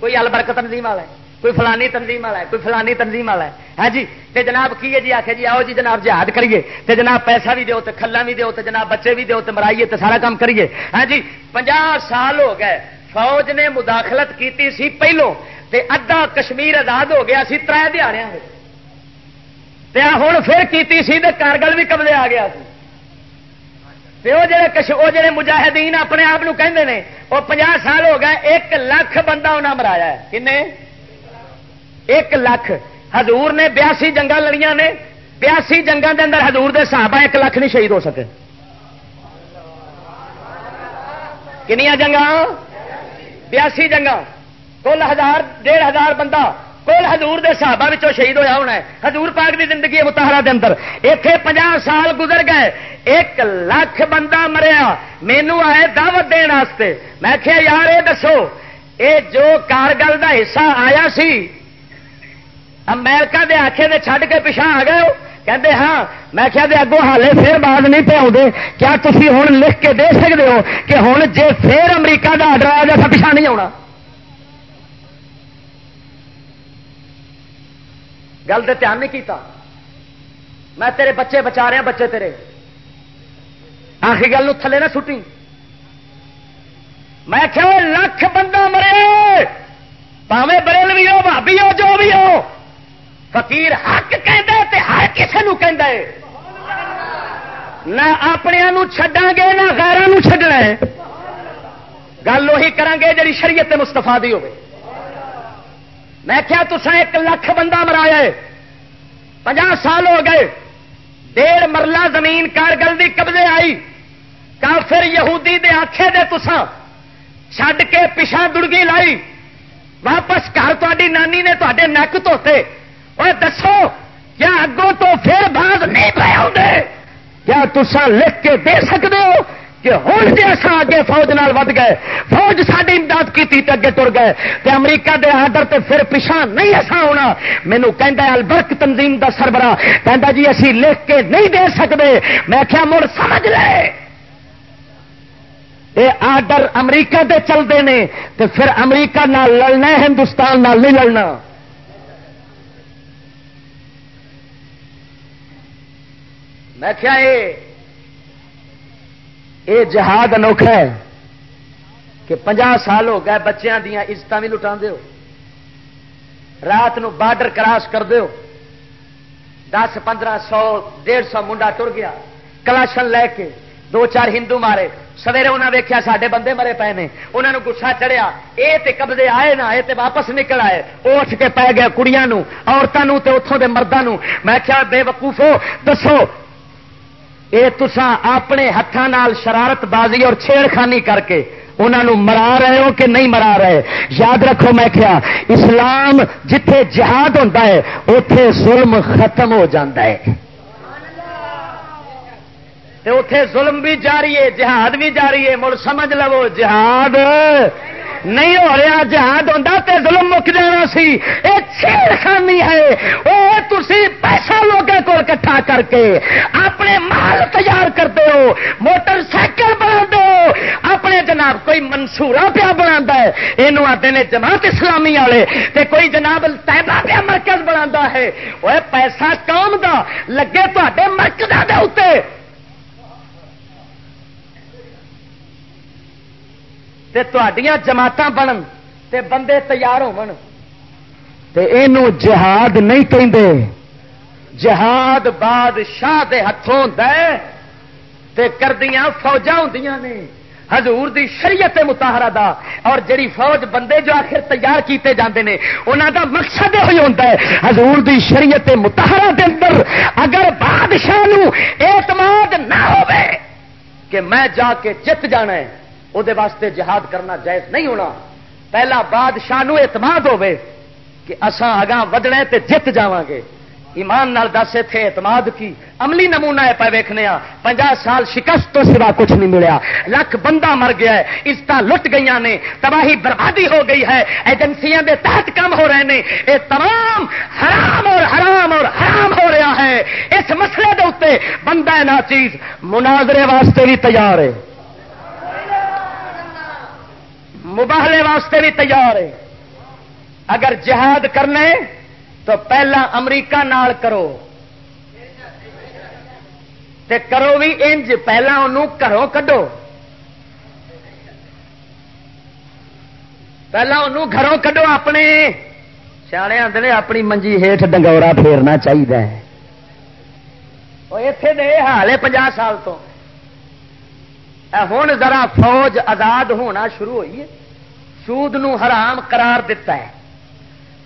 کوئی البرکت نظیم والا ہے؟ کوئی فلانی تنظیم والا ہے، کوئی فلانی تنظیم والا ہے۔ ہاں جی تے جناب کی ہے جی؟ آخر جی آؤ جی جناب جہاد کریے۔ تے جناب پیسہ بھی دو تو کھلا بھی دو تو جناب بچے بھی دو تو مرائیے تو سارا کام کریے۔ ہاں جی پنجا سال ہو گئے، فوج نے مداخلت کی سی پہلو، تے ادھا کشمیر آزاد ہو گیا سی تر دہڑیا ہوں پھر کی سی کارگل بھی قبضے آ گیا وہ جڑے وہ جڑے مجاہدین اپنے آپ کہندے نے وہ پناہ سال ہو گئے، ایک لاکھ بندہ انہیں مرایا ہے۔ کن ایک لاکھ حضور نے بیاسی جنگا لڑیاں نے، بیاسی جنگا دے اندر حضور دے صحابہ ایک لاکھ نہیں شہید ہو سکے۔ کنیا جنگا بیاسی جنگا کل ہزار، ڈیڑھ ہزار بندہ کول ہزور کے صحابہ شہید ہویا ہونا ہے۔ ہزور پاک دی زندگی متحرا دے اندر۔ اتے پناہ سال گزر گئے، ایک لاکھ بندہ مریا۔ مینو آئے دعوت دن میں کیا یار یہ دسو، اے جو کارگل دا حصہ آیا سی امریکہ دے آخے دے چھڈ کے پچھا آ گئے کہتے ہاں میں کیا دے اگوں حالے پھر بعد نہیں پہ آؤ کیا تھی ہوں لکھ کے دے سکتے ہو کہ ہوں جے پھر امریکہ دا آڈر آ جائے پچھا نہیں آنا گل تو دھیان نہیں کیتا۔ میں تیرے بچے بچا رہا ہاں، بچے تیرے۔ آخری گل تھلے نہ سٹی۔ میں کہ لکھ بندہ مرے۔ پاوے بریل بھی ہو بھابی ہو جو بھی ہو۔ فقیر حق کہ ہر کسی نو کہ نہ اپنے چڈا گے، نہ غیران چڈنا ہے۔ گل وہی کریں گے جی شریعت مستفا دی ہوگی میں کیا تسا ایک لاکھ بندہ مرایا پناہ سال ہو گئے، ڈیڑھ مرلہ زمین کارگل دی قبضے آئی۔ کافر یہودی دے آخے دے تسا چھڈ کے پچھا دڑگی لائی۔ واپس گھر تاری نانی نے تے نک دھوتے۔ اور دسو، کیا اگوں تو پھر باز نہیں پہ کیا تسا لکھ کے دے سکتے ہو کہ ہوں جی اصا اگے فوج نال ود گئے؟ فوج ساری امداد کی اگے تر گئے۔ تے امریکہ دے آڈر تے پھر پچھا نہیں ایسا ہونا۔ مینو کہ البرک تنظیم دا سربراہ کہہ جی اسی لکھ کے نہیں دے سکتے میں کیا مڑ سمجھ لے۔ یہ آڈر امریکہ دے چلتے ہیں تو پھر امریکہ نال لڑنا ہندوستان نال نہیں لڑنا۔ میں کیا یہ جہاد انوکھا ہے کہ پناہ سال ہو گئے بچیاں دیا عزت بھی لٹا دو رات نو بارڈر کراس کر دو دس، پندرہ، سو، ڈیڑھ سو منڈا ٹر گیا۔ کلاشن لے کے دو چار ہندو مارے۔ سویرے انہیں ویکیا سارے بندے مرے پے نے۔ انہوں نے گسا چڑھیا۔ یہ تے قبضے آئے نا یہ واپس نکل آئے۔ وہ اٹھ کے پی گئے کڑیاں عورتوں اتوں کے مردوں میں کیا بے وقوفو دسو۔ یہ تسا اپنے ہاتھوں شرارت بازی اور چھیڑخانی کر کے انہوں مرا رہے ہو کہ نہیں مرا رہے؟ یاد رکھو میں کیا اسلام جتھے جہاد ہوتا ہے اتے ظلم ختم ہو جاتا ہے۔ اتے ظلم بھی جاری ہے، جہاد بھی جاری ہے، مڑ سمجھ لو جہاد نہیں ہو رہا جہاد ہوتا تو ظلم مک جانا سی۔ یہ چھیڑخانی ہے۔ وہ تھی پیسہ لوگوں کو کٹھا کر کے اپنے مال تیار کرتے ہو۔ موٹر سائیکل بنا دو اپنے جناب کوئی منصورا پیا بنا ہے۔ یہ آتے نے جماعت اسلامی والے تے کوئی جناب تیبا پیا مرکز بنا ہے۔ وہ پیسہ قوم دا؟ لگے تے مرکز دے اتنے جماعت بنن تے بندے تیار ہو جہاد نہیں کہندے۔ جہاد بادشاہ دے ہاتھوں دے کردیاں فوجا ہوں نے۔ حضور دی شریعت متحرہ دا اور جڑی فوج بندے جو آخر تیار کیتے جاندے نے انہاں دا مقصد یہ ہوتا ہے۔ حضور دی شریعت متحرہ دے اندر اگر بادشاہ نو اعتماد نہ ہوئے کہ میں جا کے جت جانا ہے وہ واسطے جہاد کرنا جائز نہیں ہونا۔ پہلا بادشاہ نو اعتماد ہوے کہ اساں اگاں ودنا تے جت جاواں گے ایمان نال دس تھے اعتماد کی۔ عملی نمونہ ہے پہ ویکھنے پنجا سال شکست تو سوا کچھ نہیں ملیا۔ لکھ بندہ مر گیا ہے۔ عزت لٹ گئی نے۔ تباہی بربادی ہو گئی ہے۔ ایجنسیاں دے تحت کم ہو رہے ہیں یہ تمام حرام اور حرام اور حرام ہو رہا ہے۔ اس مسئلے دے اتنے بندہ نا چیز مناظرے واسطے بھی تیار ہے۔ مباہلے واسطے بھی تیار ہے اگر جہاد کرنے تو پہلا امریکہ نال کرو۔ تے کرو بھی انج، پہلا انہوں گھروں کڈو۔ پہلا انہوں گھروں کڈو اپنے۔ سیانے آتے اپنی منجی ہیٹ ڈنگورا پھیرنا چاہیے اتے دے حال ہے پناہ سال تو۔ ہوں ذرا فوج آزاد ہونا شروع ہوئی ہے۔ سود نو حرام قرار دیتا ہے۔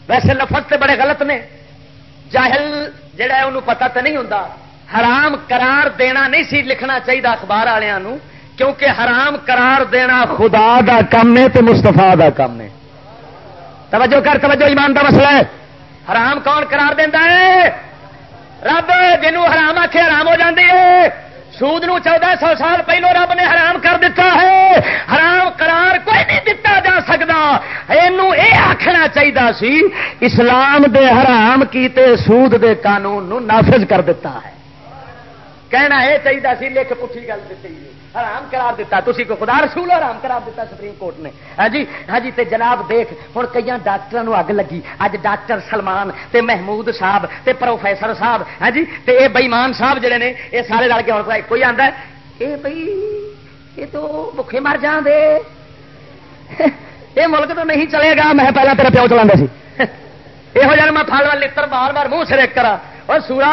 ویسے لفظ تے بڑے غلط نے۔ جاہل جہا ہے انہوں پتا تو نہیں ہوں حرام قرار دینا نہیں سی لکھنا چاہیے اخبار والوں کیونکہ حرام قرار دینا خدا دا کام ہے تو مستفا دا کام ہے۔ توجہ کر، توجہ، ایمان دا مسئلہ ہے۔ حرام کون قرار دینا ہے؟ رب جنوں حرام آخے حرام ہو جاتی ہے۔ سود نو چودہ سو سال پہلو رب نے حرام کر دیتا ہے۔ حرام قرار کوئی نہیں دتا جا سکتا یہ آخنا چاہیے سی، اسلام دے حرام کیتے سود دے قانون نو نافذ کر دیتا ہے۔ کہنا یہ چاہیے سی، لکھ پٹھی گل دیتی حرام قرار دیتا تھی کو خدا رسول حرام قرار دیتا سپریم کورٹ نے۔ ہاں جی ہاں جی تے جناب دیکھ ہوں کئی ڈاکٹر اگ لگی۔ اج ڈاکٹر سلمان تے محمود صاحب تے پروفیسر صاحب ہاں جی تے اے بئیمان صاحب جڑے نے یہ سارے رل کے ہوں کوئی آتا ہے۔ اے بھائی یہ تو بکھے مر جان دے یہ ملک تو نہیں چلے گا، میں پہلے تیرا پیو چلا سی۔ یہ جانا میں پھل لڑ بار بار منہ سر کرا اور سورا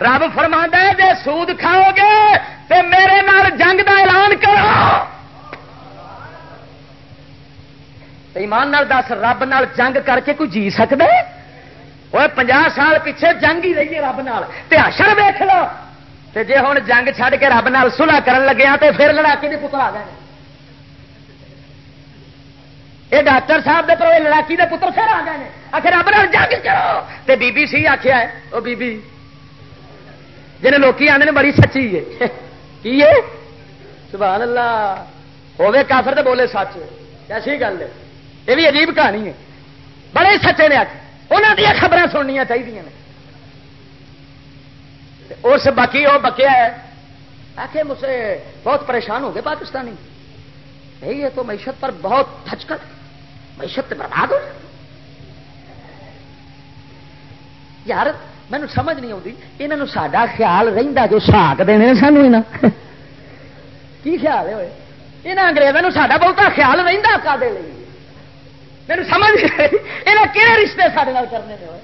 رب فرما جی سود کھاؤ گے تو میرے نال جنگ دا اعلان کرو ایمان نال دس رب نال جنگ کر کے کوئی جی سکتا ہے وہ پنجا سال پیچھے جنگ ہی رہی ہے رب نال اشر ویخ لو جی ہوں جنگ چھڈ کے رب نال سلا کر لگیا تو پھر لڑاکی کے پتر آ گئے یہ ڈاکٹر صاحب دے پر لڑاکی دے پتر پھر آ گئے آخر رب نال جنگ کرو۔ تے بی بی سی آخیا ہے وہ بی بی، جنہیں لوگ آدھے بڑی سچی ہے۔ [laughs] کی ہے؟ سبحان اللہ۔ ہوے کافر تو بولے سچ۔ کیسی گل ہے۔ یہ بھی عجیب کہانی ہے۔ بڑے سچے نے انہوں دیا خبر سننیا چاہیے اس باقی وہ بکیا ہے۔ آ کے مجھ سے بہت پریشان ہو گئے پاکستانی۔ نہیں، یہ تو معیشت پر بہت دھچکل معیشت برباد ہو یار مینو سمجھ نہیں آتی یہاں سڈا خیال رہتا جو ساک دینے سانو یہاں کی خیال ہے یہاں انگریزوں سڈا بہتا خیال رہتا کا دے میرے سمجھ یہ کہڑے رشتے سارے کرنے ہوئے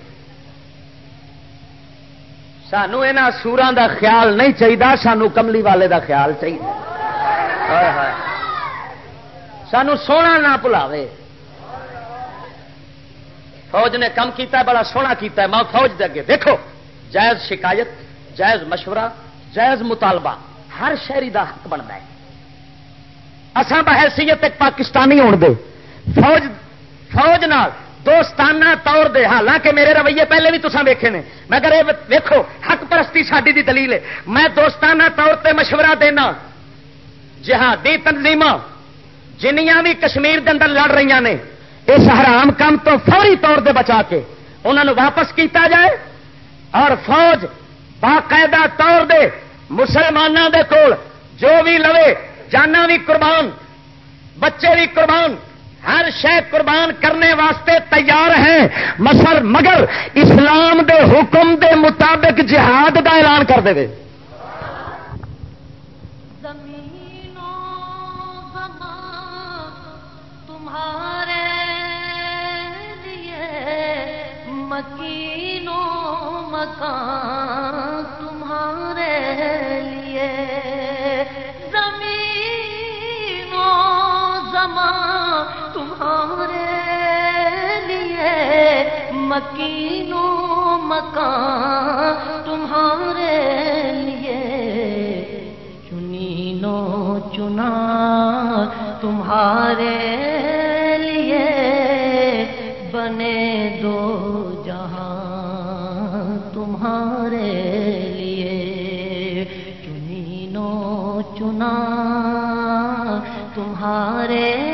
سانو یہاں سورا دا خیال نہیں چاہیے سانو کملی والے دا خیال چاہیے سانو سونا نہ بلاوے فوج نے کم کیتا ہے، بڑا سونا کیتا ہے۔ میں فوج دے اگے۔ دیکھو، جائز شکایت، جائز مشورہ، جائز مطالبہ، ہر شہری دا حق بنتا ہے۔ اسان بحیثیت ایک پاکستانی ہون دے۔ فوج فوج نال، دوستانہ طور دے۔ حالانکہ میرے رویے پہلے بھی تصا ویکھے نے۔ مگر یہ ویکھو، حق پرستی ساری دی دلیل ہے۔ میں دوستانہ طور تے مشورہ دینا۔ جہادی تنظیم جنیاں بھی کشمیر دے اندر لڑ رہی نے۔ اس حرام کام تو فوری طور دے بچا کے انہوں نے واپس کیتا جائے اور فوج باقاعدہ طور دے مسلمانوں دے کول جو بھی لوے جانا بھی قربان، بچے بھی قربان، ہر شہ قربان کرنے واسطے تیار ہیں۔ مسر مگر اسلام دے حکم دے مطابق جہاد کا اعلان کر دے مکان تمہارے لیے۔ زمین زمان تمہارے لیے۔ مکینوں مکان تمہارے لیے۔ چنی نو چنا تمہارے لیے۔ بنے دو تمہارے لیے چنی نو چنا تمہارے